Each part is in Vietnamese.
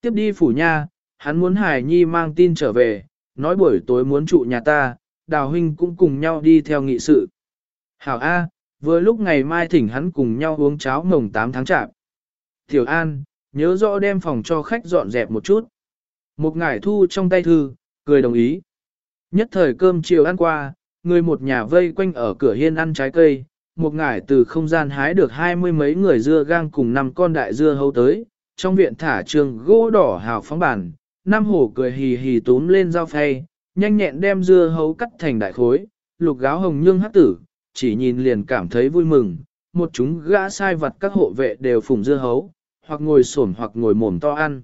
Tiếp đi phủ nha, hắn muốn Hải Nhi mang tin trở về, nói buổi tối muốn trụ nhà ta, đào huynh cũng cùng nhau đi theo nghị sự. Hảo A, vừa lúc ngày mai thỉnh hắn cùng nhau uống cháo mồng 8 tháng chạp. Tiểu An, nhớ rõ đem phòng cho khách dọn dẹp một chút. Một ngải thu trong tay thư, cười đồng ý. Nhất thời cơm chiều ăn qua, người một nhà vây quanh ở cửa hiên ăn trái cây, một ngải từ không gian hái được hai mươi mấy người dưa gang cùng năm con đại dưa hấu tới, trong viện thả trường gỗ đỏ hào phóng bản, Nam hổ cười hì hì túm lên dao phay, nhanh nhẹn đem dưa hấu cắt thành đại khối, lục gáo hồng nhương hắc tử, chỉ nhìn liền cảm thấy vui mừng, một chúng gã sai vật các hộ vệ đều phùng dưa hấu, hoặc ngồi xổm hoặc ngồi mồm to ăn.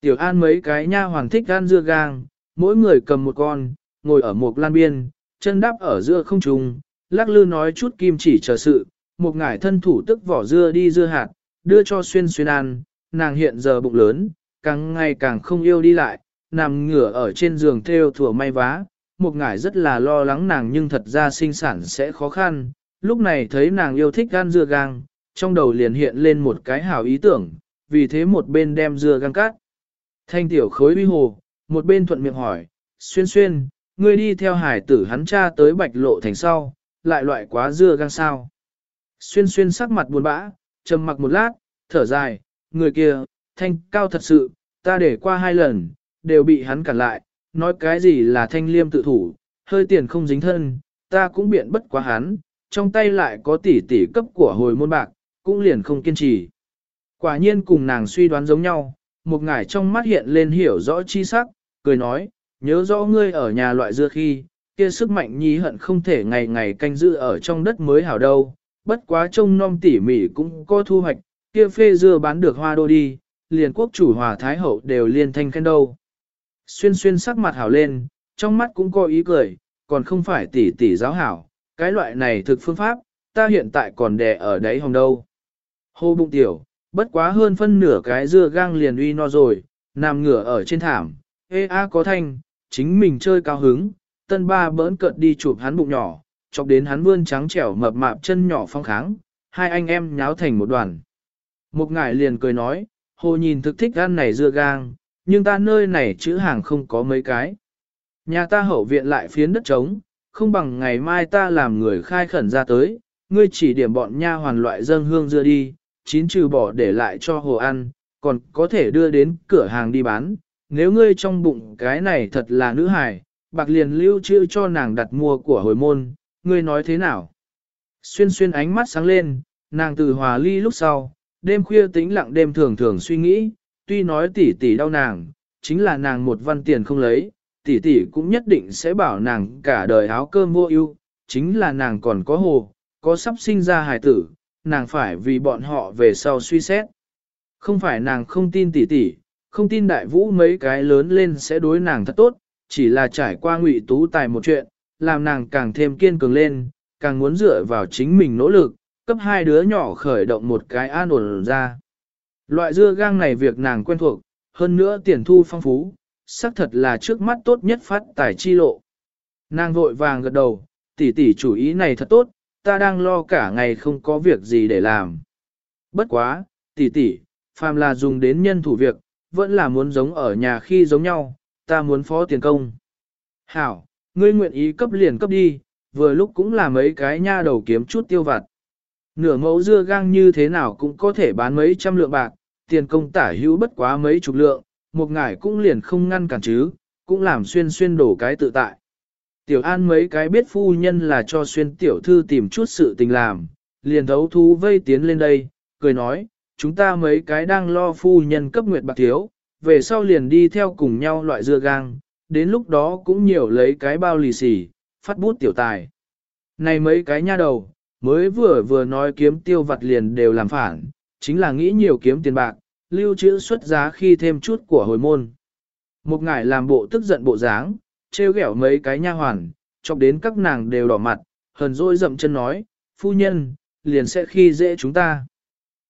Tiểu An mấy cái nha hoàng thích ăn dưa gang, mỗi người cầm một con, ngồi ở một lan biên, chân đắp ở giữa không trùng lắc lư nói chút kim chỉ chờ sự, một ngải thân thủ tức vỏ dưa đi dưa hạt, đưa cho xuyên xuyên ăn, nàng hiện giờ bụng lớn, càng ngày càng không yêu đi lại, nằm ngửa ở trên giường theo thủa may vá, một ngải rất là lo lắng nàng nhưng thật ra sinh sản sẽ khó khăn, lúc này thấy nàng yêu thích gan dưa gang, trong đầu liền hiện lên một cái hảo ý tưởng, vì thế một bên đem dưa gang cắt, Thanh tiểu khối uy hồ, một bên thuận miệng hỏi, xuyên xuyên, ngươi đi theo hải tử hắn cha tới bạch lộ thành sau, lại loại quá dưa gang sao. Xuyên xuyên sắc mặt buồn bã, trầm mặc một lát, thở dài, người kia, thanh cao thật sự, ta để qua hai lần, đều bị hắn cản lại, nói cái gì là thanh liêm tự thủ, hơi tiền không dính thân, ta cũng biện bất quá hắn, trong tay lại có tỷ tỷ cấp của hồi môn bạc, cũng liền không kiên trì. Quả nhiên cùng nàng suy đoán giống nhau, một ngải trong mắt hiện lên hiểu rõ chi sắc, cười nói, nhớ rõ ngươi ở nhà loại dưa khi, kia sức mạnh nhí hận không thể ngày ngày canh giữ ở trong đất mới hảo đâu, bất quá trông non tỉ mỉ cũng có thu hoạch, kia phê dưa bán được hoa đô đi, liền quốc chủ hòa thái hậu đều liên thanh khen đâu. Xuyên xuyên sắc mặt hảo lên, trong mắt cũng có ý cười, còn không phải tỷ tỷ giáo hảo, cái loại này thực phương pháp, ta hiện tại còn đè ở đáy hồng đâu. Hô bụng tiểu, bất quá hơn phân nửa cái dưa gang liền uy no rồi, nằm ngửa ở trên thảm, ê a có thanh, chính mình chơi cao hứng, tân ba bỡn cợt đi chụp hắn bụng nhỏ, chọc đến hắn vươn trắng trẻo mập mạp chân nhỏ phong kháng, hai anh em nháo thành một đoàn. Một ngải liền cười nói, hồ nhìn thực thích ăn này dưa gang, nhưng ta nơi này chữ hàng không có mấy cái. Nhà ta hậu viện lại phiến đất trống, không bằng ngày mai ta làm người khai khẩn ra tới, ngươi chỉ điểm bọn nha hoàn loại dâng hương dưa đi, chín trừ bỏ để lại cho hồ ăn, còn có thể đưa đến cửa hàng đi bán. Nếu ngươi trong bụng cái này thật là nữ hài, bạc liền lưu trữ cho nàng đặt mua của hồi môn, ngươi nói thế nào? Xuyên xuyên ánh mắt sáng lên, nàng từ hòa ly lúc sau, đêm khuya tĩnh lặng đêm thường thường suy nghĩ, tuy nói tỷ tỷ đau nàng, chính là nàng một văn tiền không lấy, tỷ tỷ cũng nhất định sẽ bảo nàng cả đời áo cơm mua ưu, chính là nàng còn có hồ, có sắp sinh ra hài tử, nàng phải vì bọn họ về sau suy xét. Không phải nàng không tin tỷ tỷ, không tin đại vũ mấy cái lớn lên sẽ đối nàng thật tốt, chỉ là trải qua ngụy tú tài một chuyện, làm nàng càng thêm kiên cường lên, càng muốn dựa vào chính mình nỗ lực, cấp hai đứa nhỏ khởi động một cái an ổn ra. Loại dưa gang này việc nàng quen thuộc, hơn nữa tiền thu phong phú, xác thật là trước mắt tốt nhất phát tài chi lộ. Nàng vội vàng gật đầu, tỷ tỷ chủ ý này thật tốt, ta đang lo cả ngày không có việc gì để làm. Bất quá, tỷ tỷ, phàm là dùng đến nhân thủ việc, vẫn là muốn giống ở nhà khi giống nhau, ta muốn phó tiền công. Hảo, ngươi nguyện ý cấp liền cấp đi, vừa lúc cũng là mấy cái nha đầu kiếm chút tiêu vặt. Nửa mẫu dưa gang như thế nào cũng có thể bán mấy trăm lượng bạc, tiền công tả hữu bất quá mấy chục lượng, một ngải cũng liền không ngăn cản chứ, cũng làm xuyên xuyên đổ cái tự tại. Tiểu An mấy cái biết phu nhân là cho xuyên tiểu thư tìm chút sự tình làm, liền thấu thú vây tiến lên đây, cười nói, chúng ta mấy cái đang lo phu nhân cấp nguyệt bạc thiếu, về sau liền đi theo cùng nhau loại dưa gang, đến lúc đó cũng nhiều lấy cái bao lì xì, phát bút tiểu tài. Này mấy cái nha đầu, mới vừa vừa nói kiếm tiêu vặt liền đều làm phản, chính là nghĩ nhiều kiếm tiền bạc, lưu trữ xuất giá khi thêm chút của hồi môn. Một ngải làm bộ tức giận bộ dáng, trêu ghẹo mấy cái nha hoàn, chọc đến các nàng đều đỏ mặt, hờn dỗi dậm chân nói, phu nhân, liền sẽ khi dễ chúng ta.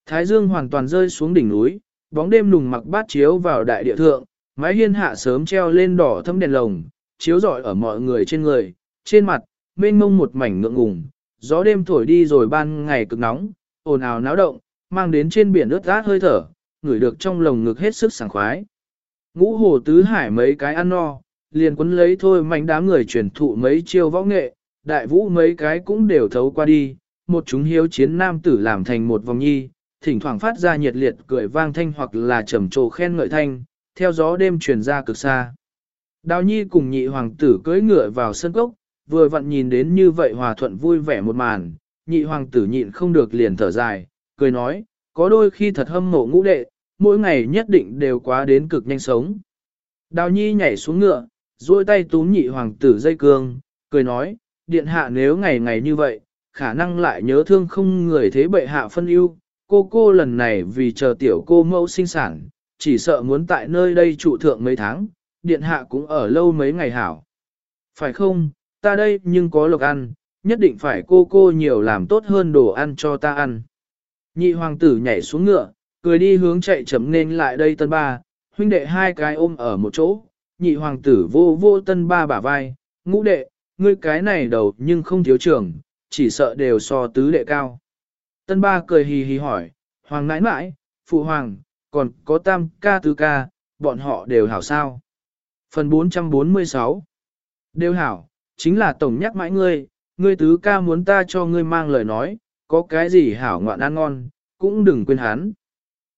Thái dương hoàn toàn rơi xuống đỉnh núi, bóng đêm nùng mặc bát chiếu vào đại địa thượng, mái hiên hạ sớm treo lên đỏ thâm đèn lồng, chiếu rọi ở mọi người trên người, trên mặt, mênh mông một mảnh ngượng ngùng, gió đêm thổi đi rồi ban ngày cực nóng, ồn ào náo động, mang đến trên biển ướt át hơi thở, ngửi được trong lồng ngực hết sức sảng khoái. Ngũ hồ tứ hải mấy cái ăn no, liền quấn lấy thôi mạnh đám người truyền thụ mấy chiêu võ nghệ, đại vũ mấy cái cũng đều thấu qua đi, một chúng hiếu chiến nam tử làm thành một vòng nhi, thỉnh thoảng phát ra nhiệt liệt cười vang thanh hoặc là trầm trồ khen ngợi thanh, theo gió đêm truyền ra cực xa. Đào nhi cùng nhị hoàng tử cưỡi ngựa vào sân cốc, vừa vặn nhìn đến như vậy hòa thuận vui vẻ một màn, nhị hoàng tử nhịn không được liền thở dài, cười nói, có đôi khi thật hâm mộ ngũ đệ, mỗi ngày nhất định đều quá đến cực nhanh sống. Đào nhi nhảy xuống ngựa, duỗi tay túm nhị hoàng tử dây cương, cười nói, điện hạ nếu ngày ngày như vậy, khả năng lại nhớ thương không người thế bệ hạ phân ưu. Cô cô lần này vì chờ tiểu cô mẫu sinh sản, chỉ sợ muốn tại nơi đây trụ thượng mấy tháng, điện hạ cũng ở lâu mấy ngày hảo. Phải không, ta đây nhưng có lộc ăn, nhất định phải cô cô nhiều làm tốt hơn đồ ăn cho ta ăn. Nhị hoàng tử nhảy xuống ngựa, cười đi hướng chạy chậm nên lại đây tân ba, huynh đệ hai cái ôm ở một chỗ, nhị hoàng tử vô vô tân ba bả vai, ngũ đệ, ngươi cái này đầu nhưng không thiếu trưởng, chỉ sợ đều so tứ đệ cao. Tân ba cười hì hì hỏi, hoàng nãi nãi, phụ hoàng, còn có tam ca tứ ca, bọn họ đều hảo sao. Phần 446 Đều hảo, chính là tổng nhắc mãi ngươi, ngươi tứ ca muốn ta cho ngươi mang lời nói, có cái gì hảo ngoạn ăn ngon, cũng đừng quên hắn.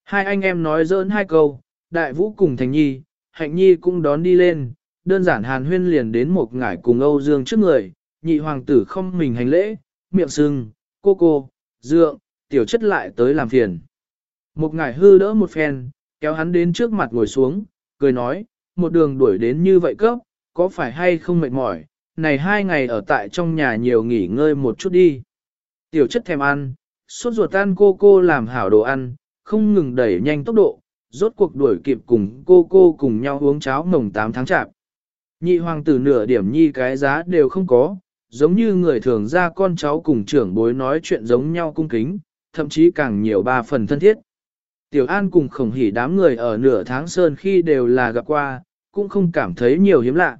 Hai anh em nói dỡn hai câu, đại vũ cùng thành nhi, hạnh nhi cũng đón đi lên, đơn giản hàn huyên liền đến một ngải cùng Âu Dương trước người, nhị hoàng tử không mình hành lễ, miệng sưng, cô cô, dượng, tiểu chất lại tới làm phiền. Một ngải hư đỡ một phen, kéo hắn đến trước mặt ngồi xuống, cười nói, một đường đuổi đến như vậy cấp, có phải hay không mệt mỏi, này hai ngày ở tại trong nhà nhiều nghỉ ngơi một chút đi. Tiểu chất thèm ăn, suốt ruột tan cô cô làm hảo đồ ăn, không ngừng đẩy nhanh tốc độ, rốt cuộc đuổi kịp cùng cô cô cùng nhau uống cháo mồng 8 tháng chạp. Nhị hoàng tử nửa điểm nhi cái giá đều không có, giống như người thường ra con cháu cùng trưởng bối nói chuyện giống nhau cung kính, thậm chí càng nhiều ba phần thân thiết. Tiểu An cùng khổng hỉ đám người ở nửa tháng sơn khi đều là gặp qua, cũng không cảm thấy nhiều hiếm lạ.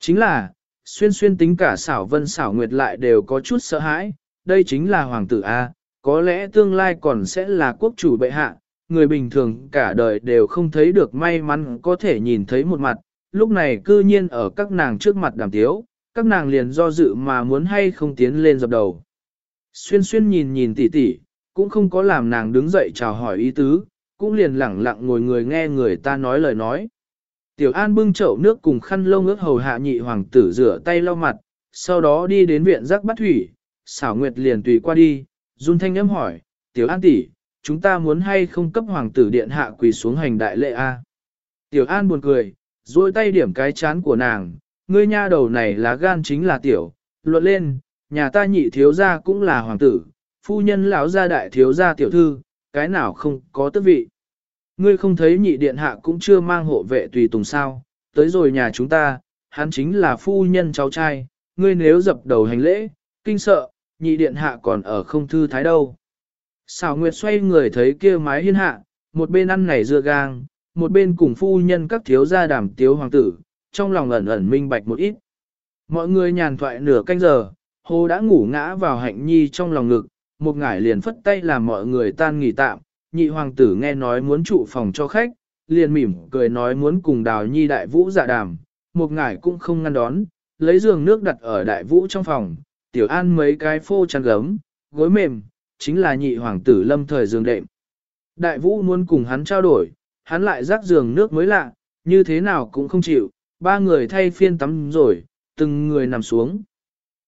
Chính là, xuyên xuyên tính cả xảo vân xảo nguyệt lại đều có chút sợ hãi, đây chính là hoàng tử A, có lẽ tương lai còn sẽ là quốc chủ bệ hạ, người bình thường cả đời đều không thấy được may mắn có thể nhìn thấy một mặt, lúc này cư nhiên ở các nàng trước mặt đàm tiếu, các nàng liền do dự mà muốn hay không tiến lên dập đầu. Xuyên xuyên nhìn nhìn tỉ tỉ, cũng không có làm nàng đứng dậy chào hỏi ý tứ, cũng liền lẳng lặng ngồi người nghe người ta nói lời nói. Tiểu An bưng chậu nước cùng khăn lông ướt hầu hạ nhị hoàng tử rửa tay lau mặt, sau đó đi đến viện rắc bắt thủy, xảo nguyệt liền tùy qua đi, run thanh âm hỏi, Tiểu An tỷ, chúng ta muốn hay không cấp hoàng tử điện hạ quỳ xuống hành đại lệ a? Tiểu An buồn cười, duỗi tay điểm cái chán của nàng, ngươi nha đầu này lá gan chính là tiểu, luận lên, nhà ta nhị thiếu gia cũng là hoàng tử, phu nhân lão gia đại thiếu gia tiểu thư, cái nào không có tước vị. Ngươi không thấy nhị điện hạ cũng chưa mang hộ vệ tùy tùng sao, tới rồi nhà chúng ta, hắn chính là phu nhân cháu trai, ngươi nếu dập đầu hành lễ, kinh sợ, nhị điện hạ còn ở không thư thái đâu. Xảo Nguyệt xoay người thấy kia mái hiên hạ, một bên ăn nảy dưa gang, một bên cùng phu nhân các thiếu gia đàm tiếu hoàng tử, trong lòng ẩn ẩn minh bạch một ít. Mọi người nhàn thoại nửa canh giờ, hồ đã ngủ ngã vào hạnh nhi trong lòng ngực, một ngải liền phất tay làm mọi người tan nghỉ tạm, nhị hoàng tử nghe nói muốn trụ phòng cho khách, liền mỉm cười nói muốn cùng đào nhi đại vũ dạ đàm, một ngải cũng không ngăn đón, lấy giường nước đặt ở đại vũ trong phòng, tiểu an mấy cái phô chăn gấm, gối mềm, chính là nhị hoàng tử lâm thời giường đệm. Đại vũ muốn cùng hắn trao đổi, hắn lại rác giường nước mới lạ, như thế nào cũng không chịu, ba người thay phiên tắm rồi, từng người nằm xuống.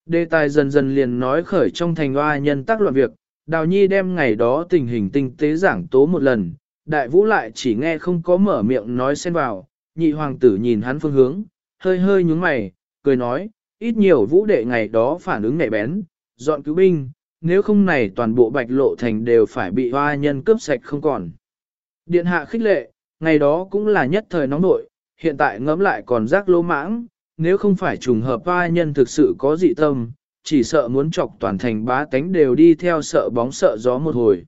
Đề tài dần dần liền nói khởi trong thành hoa nhân tác loạn việc, Đào Nhi đem ngày đó tình hình tinh tế giảng tố một lần, đại vũ lại chỉ nghe không có mở miệng nói xen vào, nhị hoàng tử nhìn hắn phương hướng, hơi hơi nhúng mày, cười nói, ít nhiều vũ đệ ngày đó phản ứng nhạy bén, dọn cứu binh, nếu không này toàn bộ bạch lộ thành đều phải bị hoa nhân cướp sạch không còn. Điện hạ khích lệ, ngày đó cũng là nhất thời nóng nội, hiện tại ngẫm lại còn rác lỗ mãng, nếu không phải trùng hợp hoa nhân thực sự có dị tâm, chỉ sợ muốn chọc toàn thành bá tánh đều đi theo sợ bóng sợ gió một hồi.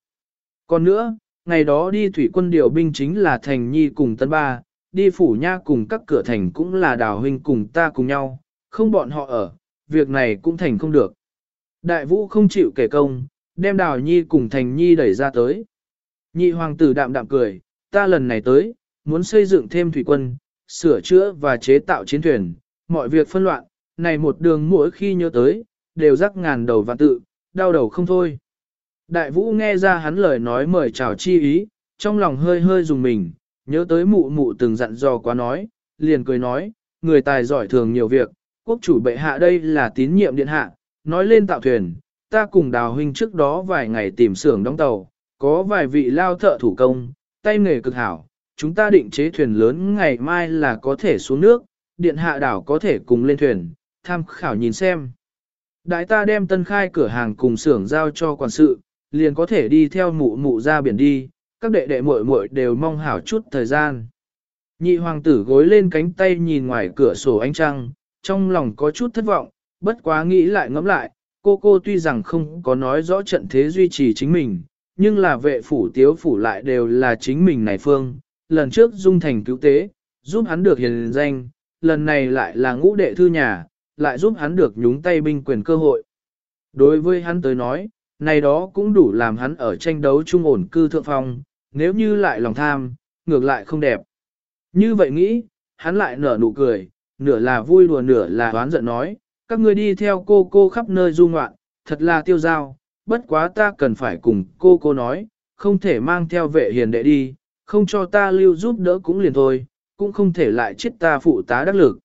Còn nữa, ngày đó đi thủy quân điều binh chính là thành nhi cùng tân ba, đi phủ nha cùng các cửa thành cũng là đào huynh cùng ta cùng nhau, không bọn họ ở, việc này cũng thành không được. Đại vũ không chịu kể công, đem đào nhi cùng thành nhi đẩy ra tới. Nhị hoàng tử đạm đạm cười, ta lần này tới, muốn xây dựng thêm thủy quân, sửa chữa và chế tạo chiến thuyền, mọi việc phân loạn, này một đường mỗi khi nhớ tới, đều rắc ngàn đầu và tự, đau đầu không thôi. Đại vũ nghe ra hắn lời nói mời chào chi ý, trong lòng hơi hơi dùng mình, nhớ tới mụ mụ từng dặn dò quá nói, liền cười nói, người tài giỏi thường nhiều việc, quốc chủ bệ hạ đây là tín nhiệm điện hạ, nói lên tạo thuyền, ta cùng đào huynh trước đó vài ngày tìm xưởng đóng tàu, có vài vị lao thợ thủ công, tay nghề cực hảo, chúng ta định chế thuyền lớn ngày mai là có thể xuống nước, điện hạ đảo có thể cùng lên thuyền, tham khảo nhìn xem. Đại ta đem tân khai cửa hàng cùng xưởng giao cho quản sự, liền có thể đi theo mụ mụ ra biển đi, các đệ đệ muội muội đều mong hảo chút thời gian. Nhị hoàng tử gối lên cánh tay nhìn ngoài cửa sổ ánh trăng, trong lòng có chút thất vọng, bất quá nghĩ lại ngẫm lại, cô cô tuy rằng không có nói rõ trận thế duy trì chính mình, nhưng là vệ phủ tiếu phủ lại đều là chính mình này phương, lần trước dung thành cứu tế, giúp hắn được hiền danh, lần này lại là ngũ đệ thư nhà, lại giúp hắn được nhúng tay binh quyền cơ hội. Đối với hắn tới nói, này đó cũng đủ làm hắn ở tranh đấu trung ổn cư thượng phong, nếu như lại lòng tham, ngược lại không đẹp. Như vậy nghĩ, hắn lại nở nụ cười, nửa là vui đùa nửa là đoán giận nói, các ngươi đi theo cô cô khắp nơi du ngoạn, thật là tiêu giao, bất quá ta cần phải cùng cô cô nói, không thể mang theo vệ hiền đệ đi, không cho ta lưu giúp đỡ cũng liền thôi, cũng không thể lại chết ta phụ tá đắc lực.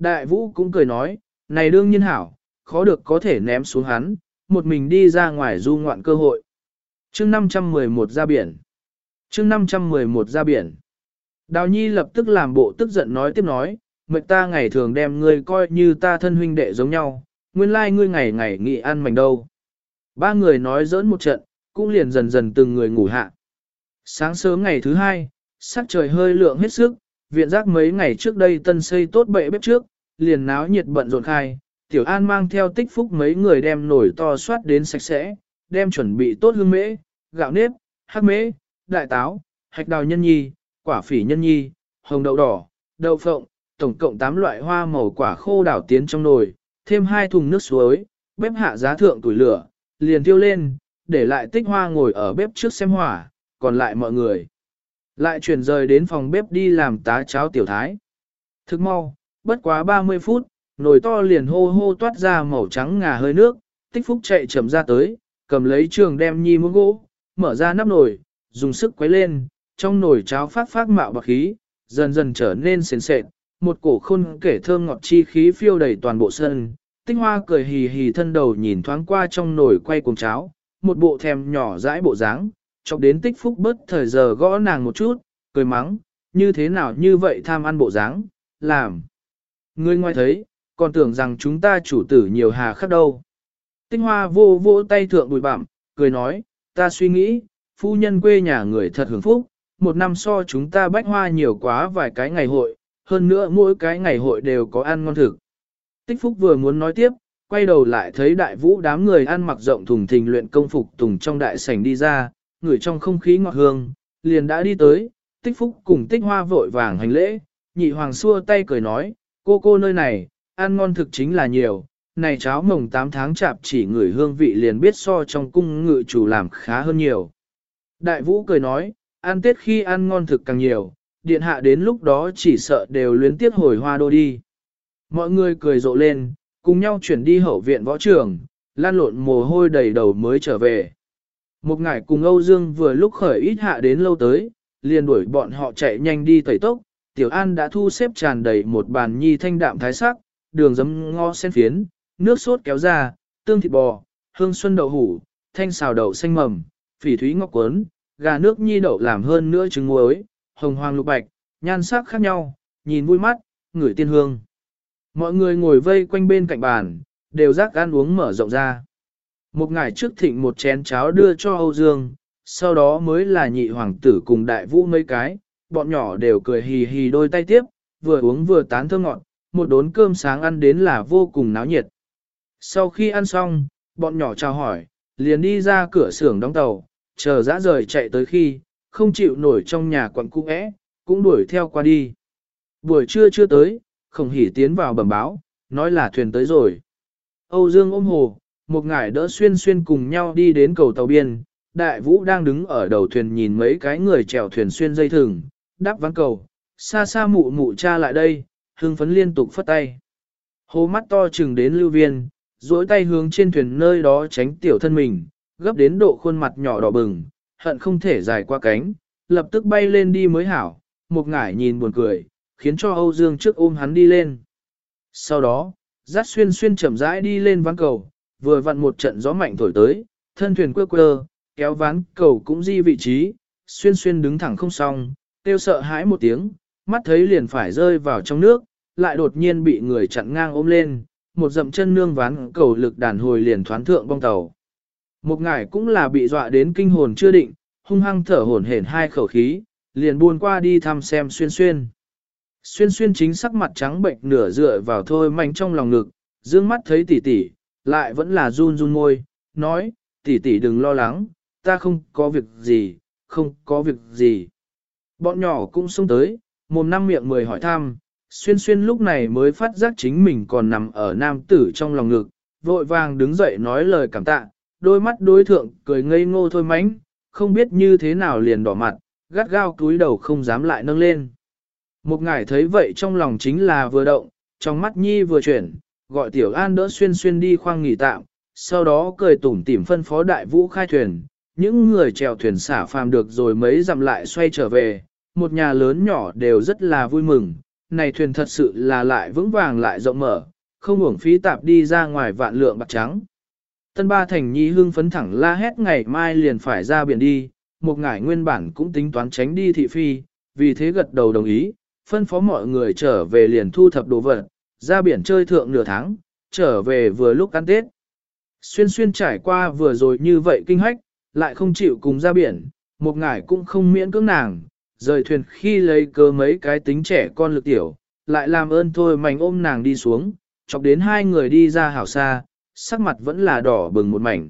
Đại vũ cũng cười nói, này đương nhiên hảo, khó được có thể ném xuống hắn, một mình đi ra ngoài du ngoạn cơ hội. chương 511 ra biển. chương 511 ra biển. Đào Nhi lập tức làm bộ tức giận nói tiếp nói, mệnh ta ngày thường đem ngươi coi như ta thân huynh đệ giống nhau, nguyên lai like ngươi ngày ngày nghị ăn mảnh đâu. Ba người nói giỡn một trận, cũng liền dần dần từng người ngủ hạ. Sáng sớm ngày thứ hai, sắc trời hơi lượng hết sức, viện giác mấy ngày trước đây tân xây tốt bệ bếp trước, liền náo nhiệt bận rộn khai, Tiểu An mang theo tích phúc mấy người đem nổi to soát đến sạch sẽ, đem chuẩn bị tốt hương mễ, gạo nếp, hắc mễ, đại táo, hạch đào nhân nhi, quả phỉ nhân nhi, hồng đậu đỏ, đậu phộng, tổng cộng 8 loại hoa màu quả khô đảo tiến trong nồi, thêm hai thùng nước suối, bếp hạ giá thượng tuổi lửa, liền tiêu lên, để lại tích hoa ngồi ở bếp trước xem hỏa, còn lại mọi người. Lại chuyển rời đến phòng bếp đi làm tá cháo tiểu thái. Thức mau, bất quá 30 phút, nồi to liền hô hô toát ra màu trắng ngà hơi nước, tích phúc chạy chậm ra tới, cầm lấy trường đem nhi muỗng gỗ, mở ra nắp nồi, dùng sức quấy lên, trong nồi cháo phát phát mạo bạc khí, dần dần trở nên sền sệt, một cổ khôn kể thơm ngọt chi khí phiêu đầy toàn bộ sân. Tinh hoa cười hì hì thân đầu nhìn thoáng qua trong nồi quay cùng cháo, một bộ thèm nhỏ dãi bộ dáng, chọc đến tích phúc bớt thời giờ gõ nàng một chút, cười mắng, như thế nào như vậy tham ăn bộ dáng, làm. Người ngoài thấy, còn tưởng rằng chúng ta chủ tử nhiều hà khắc đâu. Tinh hoa vô vô tay thượng bụi bặm, cười nói, ta suy nghĩ, phu nhân quê nhà người thật hưởng phúc, một năm so chúng ta bách hoa nhiều quá vài cái ngày hội, hơn nữa mỗi cái ngày hội đều có ăn ngon thực. Tích Phúc vừa muốn nói tiếp, quay đầu lại thấy đại vũ đám người ăn mặc rộng thùng thình luyện công phục tùng trong đại sảnh đi ra, người trong không khí ngọt hương, liền đã đi tới, Tích Phúc cùng Tích Hoa vội vàng hành lễ, nhị hoàng xua tay cười nói, cô cô nơi này, ăn ngon thực chính là nhiều, này cháo mồng 8 tháng chạp chỉ người hương vị liền biết so trong cung ngự chủ làm khá hơn nhiều. Đại vũ cười nói, ăn tết khi ăn ngon thực càng nhiều, điện hạ đến lúc đó chỉ sợ đều luyến tiếc hồi hoa đô đi. Mọi người cười rộ lên, cùng nhau chuyển đi hậu viện võ trường, lan lộn mồ hôi đầy đầu mới trở về. Một ngày cùng Âu Dương vừa lúc khởi ít hạ đến lâu tới, liền đuổi bọn họ chạy nhanh đi tẩy tốc, Tiểu An đã thu xếp tràn đầy một bàn nhi thanh đạm thái sắc, đường giấm ngo sen phiến, nước sốt kéo ra, tương thịt bò, hương xuân đậu hủ, thanh xào đậu xanh mầm, phỉ thúy ngọc quấn, gà nước nhi đậu làm hơn nữa trứng muối, hồng hoàng lục bạch, nhan sắc khác nhau, nhìn vui mắt, ngửi tiên hương. Mọi người ngồi vây quanh bên cạnh bàn, đều rác ăn uống mở rộng ra. Một ngày trước thịnh một chén cháo đưa cho Âu Dương, sau đó mới là nhị hoàng tử cùng đại vũ mấy cái, bọn nhỏ đều cười hì hì đôi tay tiếp, vừa uống vừa tán thơm ngọt, một đốn cơm sáng ăn đến là vô cùng náo nhiệt. Sau khi ăn xong, bọn nhỏ chào hỏi, liền đi ra cửa xưởng đóng tàu, chờ dã rời chạy tới khi, không chịu nổi trong nhà quặng cung ẽ, cũng đuổi theo qua đi. Buổi trưa chưa tới, không hỉ tiến vào bẩm báo, nói là thuyền tới rồi. Âu Dương ôm hồ, một ngải đỡ xuyên xuyên cùng nhau đi đến cầu tàu biên, đại vũ đang đứng ở đầu thuyền nhìn mấy cái người chèo thuyền xuyên dây thừng, đáp ván cầu, xa xa mụ mụ cha lại đây, hương phấn liên tục phất tay. hố mắt to chừng đến lưu viên, duỗi tay hướng trên thuyền nơi đó tránh tiểu thân mình, gấp đến độ khuôn mặt nhỏ đỏ bừng, hận không thể dài qua cánh, lập tức bay lên đi mới hảo, một ngải nhìn buồn cười, khiến cho Âu Dương trước ôm hắn đi lên. Sau đó, dắt xuyên xuyên chậm rãi đi lên ván cầu, vừa vặn một trận gió mạnh thổi tới, thân thuyền quơ quơ, kéo ván cầu cũng di vị trí, xuyên xuyên đứng thẳng không xong, tiêu sợ hãi một tiếng, mắt thấy liền phải rơi vào trong nước, lại đột nhiên bị người chặn ngang ôm lên, một dậm chân nương ván cầu lực đàn hồi liền thoán thượng bong tàu. Một ngải cũng là bị dọa đến kinh hồn chưa định, hung hăng thở hổn hển hai khẩu khí, liền buôn qua đi thăm xem xuyên xuyên. Xuyên xuyên chính sắc mặt trắng bệnh nửa dựa vào thôi manh trong lòng ngực, dương mắt thấy tỉ tỉ lại vẫn là run run môi, nói, tỷ tỷ đừng lo lắng, ta không có việc gì, không có việc gì. Bọn nhỏ cũng xông tới, mồm năm miệng mười hỏi thăm, xuyên xuyên lúc này mới phát giác chính mình còn nằm ở nam tử trong lòng ngực, vội vàng đứng dậy nói lời cảm tạ, đôi mắt đối thượng cười ngây ngô thôi mánh, không biết như thế nào liền đỏ mặt, gắt gao túi đầu không dám lại nâng lên. Một ngải thấy vậy trong lòng chính là vừa động, trong mắt nhi vừa chuyển, gọi tiểu an đỡ xuyên xuyên đi khoang nghỉ tạm, sau đó cười tủm tỉm phân phó đại vũ khai thuyền, những người chèo thuyền xả phàm được rồi mấy dặm lại xoay trở về, một nhà lớn nhỏ đều rất là vui mừng, này thuyền thật sự là lại vững vàng lại rộng mở, không uổng phí tạp đi ra ngoài vạn lượng bạc trắng. Tân ba thành nhi hương phấn thẳng la hét ngày mai liền phải ra biển đi, một ngải nguyên bản cũng tính toán tránh đi thị phi, vì thế gật đầu đồng ý, phân phó mọi người trở về liền thu thập đồ vật, ra biển chơi thượng nửa tháng, trở về vừa lúc ăn Tết. Xuyên xuyên trải qua vừa rồi như vậy kinh hách, lại không chịu cùng ra biển, một ngải cũng không miễn cưỡng nàng, rời thuyền khi lấy cơ mấy cái tính trẻ con lực tiểu, lại làm ơn thôi mảnh ôm nàng đi xuống, chọc đến hai người đi ra hảo xa, sắc mặt vẫn là đỏ bừng một mảnh.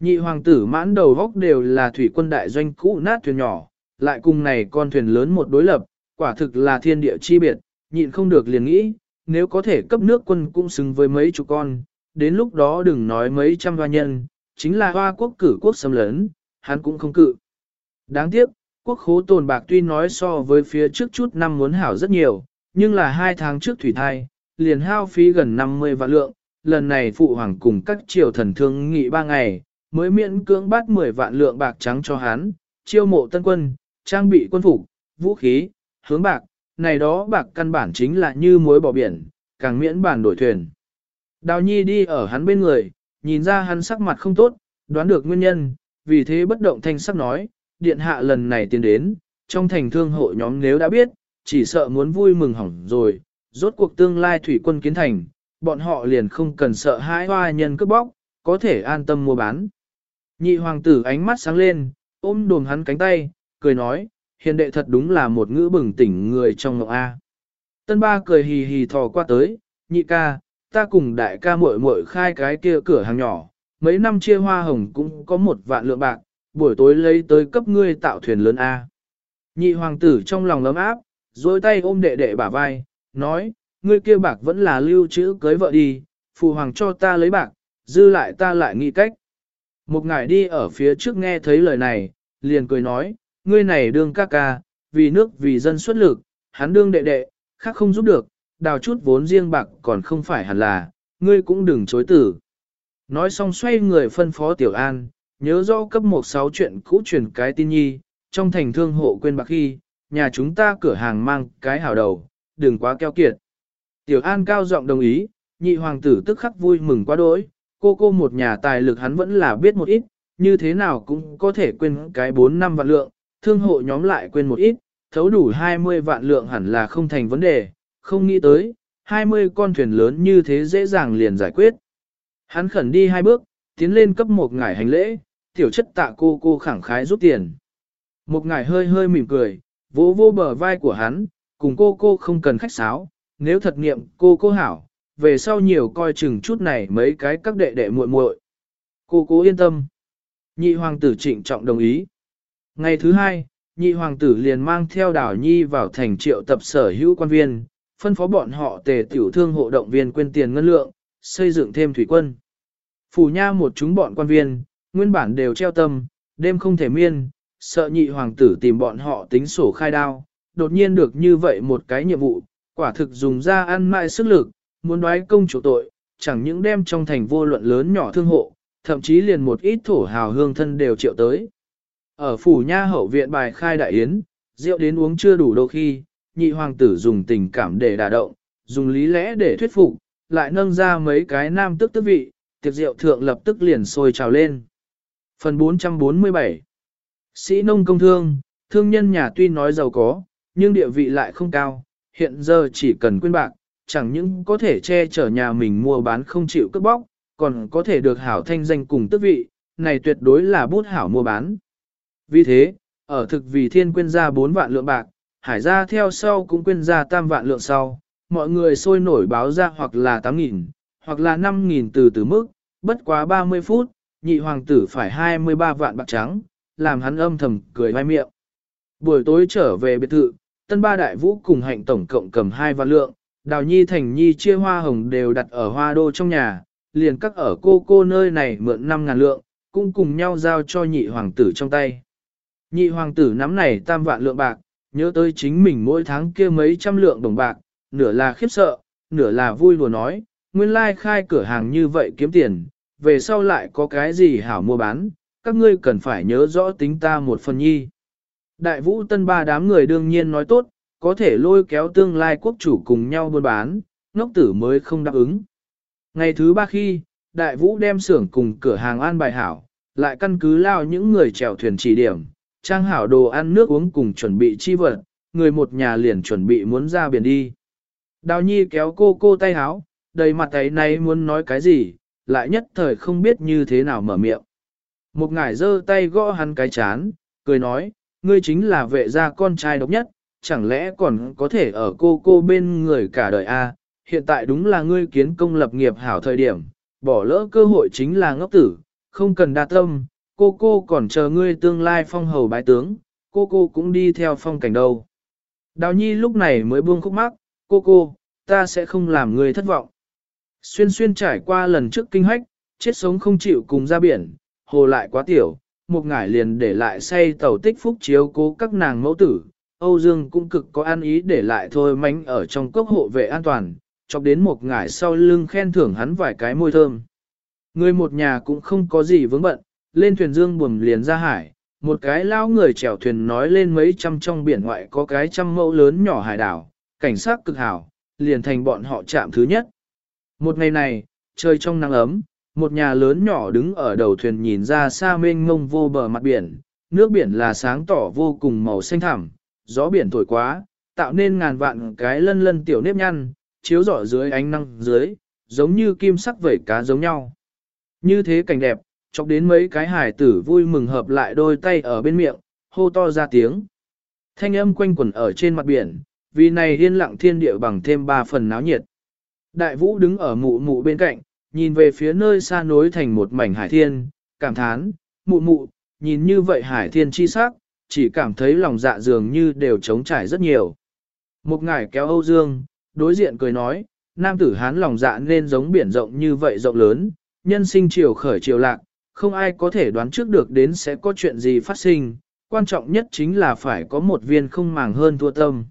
Nhị hoàng tử mãn đầu góc đều là thủy quân đại doanh cũ nát thuyền nhỏ, lại cùng này con thuyền lớn một đối lập, quả thực là thiên địa chi biệt, nhịn không được liền nghĩ, nếu có thể cấp nước quân cũng xứng với mấy chục con, đến lúc đó đừng nói mấy trăm hoa nhân, chính là hoa quốc cử quốc xâm lấn, hắn cũng không cự. Đáng tiếc, quốc khố tồn bạc tuy nói so với phía trước chút năm muốn hảo rất nhiều, nhưng là hai tháng trước thủy thai, liền hao phí gần 50 vạn lượng, lần này phụ hoàng cùng các triều thần thương nghị ba ngày, mới miễn cưỡng bắt 10 vạn lượng bạc trắng cho hắn, chiêu mộ tân quân, trang bị quân phục, vũ khí, hướng bạc, này đó bạc căn bản chính là như muối bỏ biển, càng miễn bản đổi thuyền. Đào Nhi đi ở hắn bên người, nhìn ra hắn sắc mặt không tốt, đoán được nguyên nhân, vì thế bất động thanh sắc nói, điện hạ lần này tiến đến, trong thành thương hộ nhóm nếu đã biết, chỉ sợ muốn vui mừng hỏng rồi, rốt cuộc tương lai thủy quân kiến thành, bọn họ liền không cần sợ hãi hoa nhân cướp bóc, có thể an tâm mua bán. Nhị hoàng tử ánh mắt sáng lên, ôm đồm hắn cánh tay, cười nói, hiền đệ thật đúng là một ngữ bừng tỉnh người trong ngọc A. Tân ba cười hì hì thò qua tới, nhị ca, ta cùng đại ca muội muội khai cái kia cửa hàng nhỏ, mấy năm chia hoa hồng cũng có một vạn lượng bạc, buổi tối lấy tới cấp ngươi tạo thuyền lớn A. Nhị hoàng tử trong lòng lấm áp, dôi tay ôm đệ đệ bả vai, nói, ngươi kia bạc vẫn là lưu trữ cưới vợ đi, phụ hoàng cho ta lấy bạc, dư lại ta lại nghĩ cách. Một ngài đi ở phía trước nghe thấy lời này, liền cười nói, ngươi này đương ca ca, vì nước vì dân xuất lực, hắn đương đệ đệ, khác không giúp được, đào chút vốn riêng bạc còn không phải hẳn là, ngươi cũng đừng chối tử. Nói xong xoay người phân phó Tiểu An, nhớ rõ cấp một sáu chuyện cũ truyền cái tin nhi, trong thành thương hộ quên bạc khi, nhà chúng ta cửa hàng mang cái hào đầu, đừng quá keo kiệt. Tiểu An cao giọng đồng ý, nhị hoàng tử tức khắc vui mừng quá đỗi, cô cô một nhà tài lực hắn vẫn là biết một ít, như thế nào cũng có thể quên cái 4 năm vạn lượng, thương hộ nhóm lại quên một ít, thấu đủ 20 vạn lượng hẳn là không thành vấn đề, không nghĩ tới, 20 con thuyền lớn như thế dễ dàng liền giải quyết. Hắn khẩn đi hai bước, tiến lên cấp một ngải hành lễ, tiểu chất tạ cô cô khẳng khái rút tiền. Một ngải hơi hơi mỉm cười, vỗ vô bờ vai của hắn, cùng cô cô không cần khách sáo, nếu thật niệm cô cô hảo, về sau nhiều coi chừng chút này mấy cái các đệ đệ muội muội. Cô cố yên tâm. Nhị hoàng tử trịnh trọng đồng ý. Ngày thứ hai, nhị hoàng tử liền mang theo đảo nhi vào thành triệu tập sở hữu quan viên, phân phó bọn họ tề tiểu thương hộ động viên quên tiền ngân lượng, xây dựng thêm thủy quân. Phủ nha một chúng bọn quan viên, nguyên bản đều treo tâm, đêm không thể miên, sợ nhị hoàng tử tìm bọn họ tính sổ khai đao, đột nhiên được như vậy một cái nhiệm vụ, quả thực dùng ra ăn mại sức lực, muốn đoái công chủ tội, chẳng những đem trong thành vô luận lớn nhỏ thương hộ, thậm chí liền một ít thổ hào hương thân đều triệu tới. Ở phủ nha hậu viện bài khai đại yến, rượu đến uống chưa đủ đôi khi, nhị hoàng tử dùng tình cảm để đả động, dùng lý lẽ để thuyết phục, lại nâng ra mấy cái nam tức tức vị, tiệc rượu thượng lập tức liền sôi trào lên. Phần 447 Sĩ nông công thương, thương nhân nhà tuy nói giàu có, nhưng địa vị lại không cao, hiện giờ chỉ cần quên bạc, chẳng những có thể che chở nhà mình mua bán không chịu cướp bóc, còn có thể được hảo thanh danh cùng tước vị, này tuyệt đối là bút hảo mua bán. Vì thế, ở thực vì thiên quên ra 4 vạn lượng bạc, hải ra theo sau cũng quên ra tam vạn lượng sau, mọi người sôi nổi báo ra hoặc là 8.000, hoặc là 5.000 từ từ mức, bất quá 30 phút, nhị hoàng tử phải 23 vạn bạc trắng, làm hắn âm thầm cười vai miệng. Buổi tối trở về biệt thự, tân ba đại vũ cùng hạnh tổng cộng cầm 2 vạn lượng, đào nhi thành nhi chia hoa hồng đều đặt ở hoa đô trong nhà, liền các ở cô cô nơi này mượn 5 ngàn lượng, cũng cùng nhau giao cho nhị hoàng tử trong tay. Nhị hoàng tử nắm này tam vạn lượng bạc, nhớ tới chính mình mỗi tháng kia mấy trăm lượng đồng bạc, nửa là khiếp sợ, nửa là vui lùa nói, nguyên lai khai cửa hàng như vậy kiếm tiền, về sau lại có cái gì hảo mua bán, các ngươi cần phải nhớ rõ tính ta một phần nhi. Đại vũ tân ba đám người đương nhiên nói tốt, có thể lôi kéo tương lai quốc chủ cùng nhau buôn bán, ngốc tử mới không đáp ứng. Ngày thứ ba khi, đại vũ đem xưởng cùng cửa hàng an bài hảo, lại căn cứ lao những người chèo thuyền chỉ điểm, trang hảo đồ ăn nước uống cùng chuẩn bị chi vật, người một nhà liền chuẩn bị muốn ra biển đi. Đào nhi kéo cô cô tay háo, đầy mặt ấy này muốn nói cái gì, lại nhất thời không biết như thế nào mở miệng. Một ngải giơ tay gõ hắn cái chán, cười nói, ngươi chính là vệ gia con trai độc nhất, chẳng lẽ còn có thể ở cô cô bên người cả đời a? À? hiện tại đúng là ngươi kiến công lập nghiệp hảo thời điểm, bỏ lỡ cơ hội chính là ngốc tử, không cần đa tâm, cô cô còn chờ ngươi tương lai phong hầu bái tướng, cô cô cũng đi theo phong cảnh đâu. Đào nhi lúc này mới buông khúc mắc, cô cô, ta sẽ không làm ngươi thất vọng. Xuyên xuyên trải qua lần trước kinh hách, chết sống không chịu cùng ra biển, hồ lại quá tiểu, một ngải liền để lại say tàu tích phúc chiếu cố các nàng mẫu tử. Âu Dương cũng cực có an ý để lại thôi mánh ở trong cốc hộ vệ an toàn, chọc đến một ngải sau lưng khen thưởng hắn vài cái môi thơm. Người một nhà cũng không có gì vướng bận, lên thuyền dương buồm liền ra hải, một cái lao người chèo thuyền nói lên mấy trăm trong biển ngoại có cái trăm mẫu lớn nhỏ hải đảo, cảnh sát cực hảo, liền thành bọn họ chạm thứ nhất. Một ngày này, trời trong nắng ấm, một nhà lớn nhỏ đứng ở đầu thuyền nhìn ra xa mênh mông vô bờ mặt biển, nước biển là sáng tỏ vô cùng màu xanh thẳm, gió biển thổi quá, tạo nên ngàn vạn cái lân lân tiểu nếp nhăn, chiếu rọi dưới ánh năng dưới, giống như kim sắc vẩy cá giống nhau. Như thế cảnh đẹp, chọc đến mấy cái hải tử vui mừng hợp lại đôi tay ở bên miệng, hô to ra tiếng. Thanh âm quanh quẩn ở trên mặt biển, vì này yên lặng thiên địa bằng thêm ba phần náo nhiệt. Đại vũ đứng ở mụ mụ bên cạnh, nhìn về phía nơi xa nối thành một mảnh hải thiên, cảm thán, mụ mụ, nhìn như vậy hải thiên chi sắc, chỉ cảm thấy lòng dạ dường như đều trống trải rất nhiều. Một ngải kéo Âu Dương, đối diện cười nói, nam tử hán lòng dạ nên giống biển rộng như vậy rộng lớn, nhân sinh chiều khởi chiều lạc, không ai có thể đoán trước được đến sẽ có chuyện gì phát sinh, quan trọng nhất chính là phải có một viên không màng hơn thua tâm.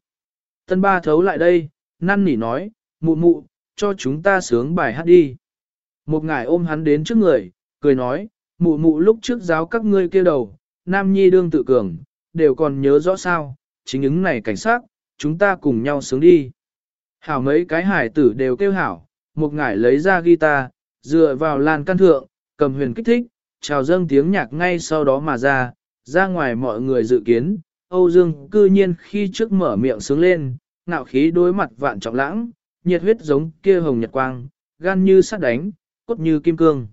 Tân ba thấu lại đây, năn nỉ nói, mụ mụ, cho chúng ta sướng bài hát đi. Một ngài ôm hắn đến trước người, cười nói, mụ mụ lúc trước giáo các ngươi kia đầu, nam nhi đương tự cường, đều còn nhớ rõ sao, chính ứng này cảnh sát, chúng ta cùng nhau sướng đi. Hảo mấy cái hải tử đều kêu hảo, một ngải lấy ra guitar, dựa vào lan căn thượng, cầm huyền kích thích, chào dâng tiếng nhạc ngay sau đó mà ra, ra ngoài mọi người dự kiến, Âu Dương cư nhiên khi trước mở miệng sướng lên, ngạo khí đối mặt vạn trọng lãng, nhiệt huyết giống kia hồng nhật quang, gan như sắt đánh, cốt như kim cương.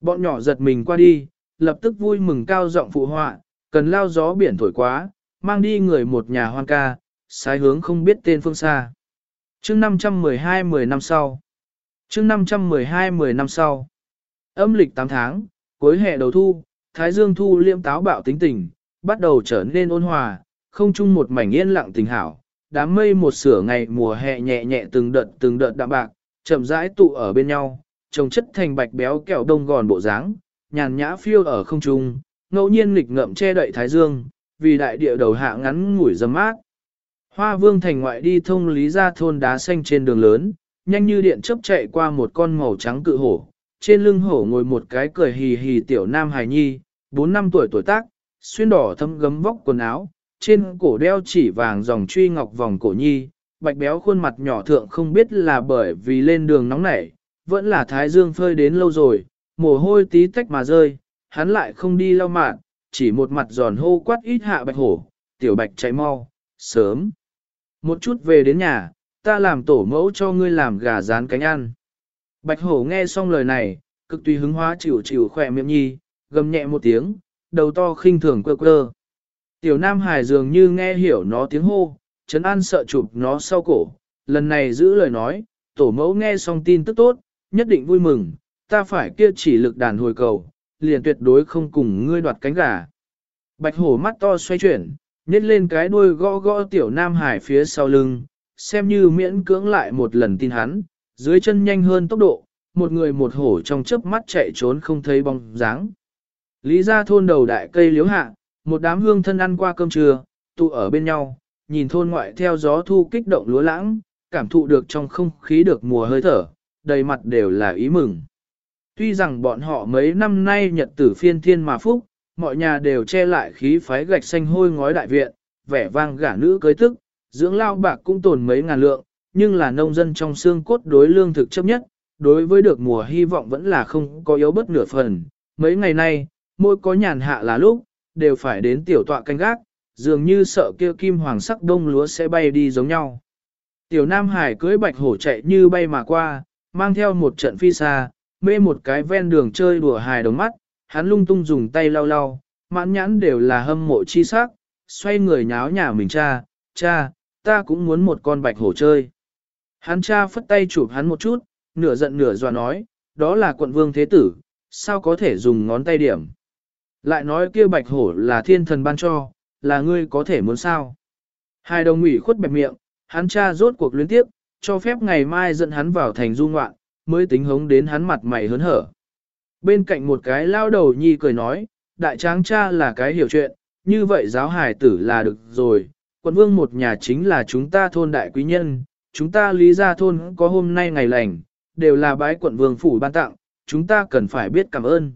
Bọn nhỏ giật mình qua đi, lập tức vui mừng cao giọng phụ họa, cần lao gió biển thổi quá, mang đi người một nhà hoan ca, sai hướng không biết tên phương xa. chương 512 10 năm sau. chương 512 10 năm sau. Âm lịch 8 tháng, cuối hè đầu thu, Thái Dương thu liêm táo bạo tính tình, bắt đầu trở nên ôn hòa, không chung một mảnh yên lặng tình hảo. Đám mây một sửa ngày mùa hè nhẹ nhẹ từng đợt từng đợt đạm bạc, chậm rãi tụ ở bên nhau, trồng chất thành bạch béo kẹo đông gòn bộ dáng, nhàn nhã phiêu ở không trung, ngẫu nhiên nghịch ngậm che đậy thái dương, vì đại địa đầu hạ ngắn ngủi dầm mát. Hoa vương thành ngoại đi thông lý ra thôn đá xanh trên đường lớn, nhanh như điện chớp chạy qua một con màu trắng cự hổ, trên lưng hổ ngồi một cái cười hì hì tiểu nam hài nhi, 4 năm tuổi tuổi tác, xuyên đỏ thâm gấm vóc quần áo, trên cổ đeo chỉ vàng dòng truy ngọc vòng cổ nhi, bạch béo khuôn mặt nhỏ thượng không biết là bởi vì lên đường nóng nảy, vẫn là thái dương phơi đến lâu rồi, mồ hôi tí tách mà rơi, hắn lại không đi lau mạn, chỉ một mặt giòn hô quát ít hạ bạch hổ, tiểu bạch chạy mau, sớm. Một chút về đến nhà, ta làm tổ mẫu cho ngươi làm gà rán cánh ăn. Bạch hổ nghe xong lời này, cực tùy hứng hóa chịu chịu khỏe miệng nhi, gầm nhẹ một tiếng, đầu to khinh thường quơ quơ. Tiểu Nam Hải dường như nghe hiểu nó tiếng hô, chấn an sợ chụp nó sau cổ, lần này giữ lời nói, tổ mẫu nghe xong tin tức tốt, nhất định vui mừng, ta phải kia chỉ lực đàn hồi cầu, liền tuyệt đối không cùng ngươi đoạt cánh gà. Bạch hổ mắt to xoay chuyển, nhét lên cái đuôi gõ gõ tiểu Nam Hải phía sau lưng, xem như miễn cưỡng lại một lần tin hắn, dưới chân nhanh hơn tốc độ, một người một hổ trong chớp mắt chạy trốn không thấy bóng dáng. Lý ra thôn đầu đại cây liếu hạ, một đám hương thân ăn qua cơm trưa, tụ ở bên nhau, nhìn thôn ngoại theo gió thu kích động lúa lãng, cảm thụ được trong không khí được mùa hơi thở, đầy mặt đều là ý mừng. Tuy rằng bọn họ mấy năm nay nhật tử phiên thiên mà phúc, mọi nhà đều che lại khí phái gạch xanh hôi ngói đại viện, vẻ vang gả nữ cưới tức, dưỡng lao bạc cũng tồn mấy ngàn lượng, nhưng là nông dân trong xương cốt đối lương thực chấp nhất, đối với được mùa hy vọng vẫn là không có yếu bất nửa phần. Mấy ngày nay, mỗi có nhàn hạ là lúc, đều phải đến tiểu tọa canh gác, dường như sợ kia kim hoàng sắc đông lúa sẽ bay đi giống nhau. Tiểu Nam Hải cưới bạch hổ chạy như bay mà qua, mang theo một trận phi xa, mê một cái ven đường chơi đùa hài đồng mắt, hắn lung tung dùng tay lau lau, mãn nhãn đều là hâm mộ chi sắc, xoay người nháo nhà mình cha, cha, ta cũng muốn một con bạch hổ chơi. Hắn cha phất tay chụp hắn một chút, nửa giận nửa dọa nói, đó là quận vương thế tử, sao có thể dùng ngón tay điểm. Lại nói kia bạch hổ là thiên thần ban cho, là ngươi có thể muốn sao. Hai đồng ủy khuất bẹp miệng, hắn cha rốt cuộc luyến tiếp, cho phép ngày mai dẫn hắn vào thành du ngoạn, mới tính hống đến hắn mặt mày hớn hở. Bên cạnh một cái lao đầu nhi cười nói, đại tráng cha là cái hiểu chuyện, như vậy giáo hải tử là được rồi, quận vương một nhà chính là chúng ta thôn đại quý nhân, chúng ta lý gia thôn có hôm nay ngày lành, đều là bái quận vương phủ ban tặng, chúng ta cần phải biết cảm ơn.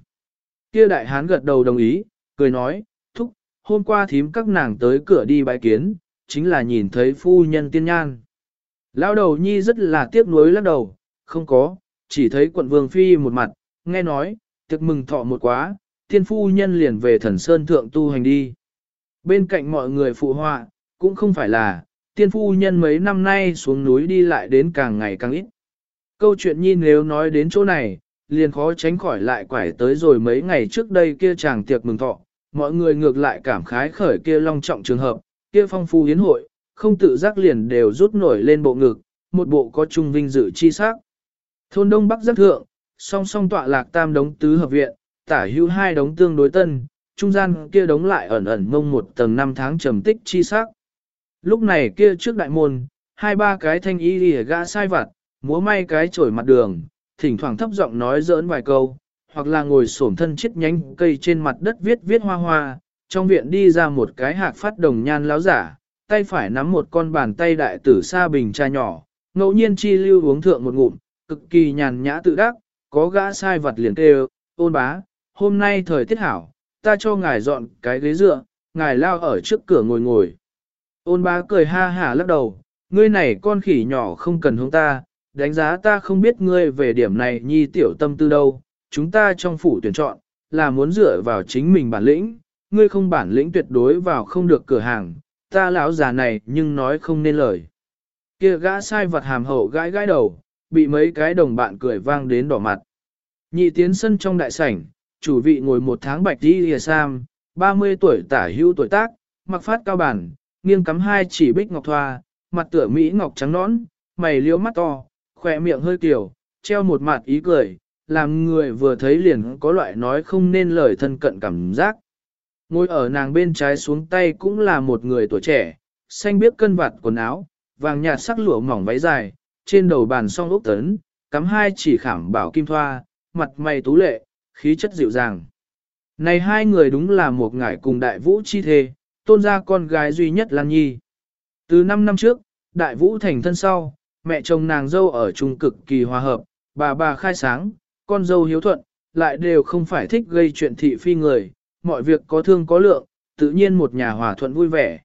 Kia đại hán gật đầu đồng ý, cười nói, thúc, hôm qua thím các nàng tới cửa đi bái kiến, chính là nhìn thấy phu nhân tiên nhan. Lão đầu nhi rất là tiếc nuối lắc đầu, không có, chỉ thấy quận vương phi một mặt, nghe nói, tiệc mừng thọ một quá, tiên phu nhân liền về thần sơn thượng tu hành đi. Bên cạnh mọi người phụ họa, cũng không phải là, tiên phu nhân mấy năm nay xuống núi đi lại đến càng ngày càng ít. Câu chuyện nhi nếu nói đến chỗ này, liền khó tránh khỏi lại quải tới rồi mấy ngày trước đây kia chàng tiệc mừng thọ, mọi người ngược lại cảm khái khởi kia long trọng trường hợp, kia phong phu hiến hội, không tự giác liền đều rút nổi lên bộ ngực, một bộ có trung vinh dự chi sắc. Thôn Đông Bắc rất thượng, song song tọa lạc tam đống tứ hợp viện, tả hữu hai đống tương đối tân, trung gian kia đống lại ẩn ẩn mông một tầng năm tháng trầm tích chi sắc. Lúc này kia trước đại môn, hai ba cái thanh y lìa gã sai vặt, múa may cái chổi mặt đường, thỉnh thoảng thấp giọng nói giỡn vài câu, hoặc là ngồi xổm thân chết nhánh cây trên mặt đất viết viết hoa hoa, trong viện đi ra một cái hạc phát đồng nhan láo giả, tay phải nắm một con bàn tay đại tử sa bình trà nhỏ, ngẫu nhiên chi lưu uống thượng một ngụm, cực kỳ nhàn nhã tự đắc, có gã sai vật liền kêu, ôn bá, hôm nay thời tiết hảo, ta cho ngài dọn cái ghế dựa, ngài lao ở trước cửa ngồi ngồi. Ôn bá cười ha hả lắc đầu, ngươi này con khỉ nhỏ không cần hướng ta, đánh giá ta không biết ngươi về điểm này nhi tiểu tâm tư đâu, chúng ta trong phủ tuyển chọn, là muốn dựa vào chính mình bản lĩnh, ngươi không bản lĩnh tuyệt đối vào không được cửa hàng, ta lão già này nhưng nói không nên lời. Kia gã sai vật hàm hậu gãi gãi đầu, bị mấy cái đồng bạn cười vang đến đỏ mặt. Nhị tiến sân trong đại sảnh, chủ vị ngồi một tháng bạch đi lìa sam, 30 tuổi tả hữu tuổi tác, mặc phát cao bản, nghiêng cắm hai chỉ bích ngọc thoa, mặt tựa Mỹ ngọc trắng nõn, mày liếu mắt to, khỏe miệng hơi kiểu, treo một mặt ý cười, làm người vừa thấy liền có loại nói không nên lời thân cận cảm giác. Ngồi ở nàng bên trái xuống tay cũng là một người tuổi trẻ, xanh biếc cân vạt quần áo, vàng nhạt sắc lụa mỏng váy dài, trên đầu bàn song ốc tấn, cắm hai chỉ khảm bảo kim thoa, mặt mày tú lệ, khí chất dịu dàng. Này hai người đúng là một ngải cùng đại vũ chi thê, tôn ra con gái duy nhất Lan Nhi. Từ 5 năm trước, đại vũ thành thân sau, mẹ chồng nàng dâu ở chung cực kỳ hòa hợp, bà bà khai sáng, con dâu hiếu thuận, lại đều không phải thích gây chuyện thị phi người, mọi việc có thương có lượng, tự nhiên một nhà hòa thuận vui vẻ.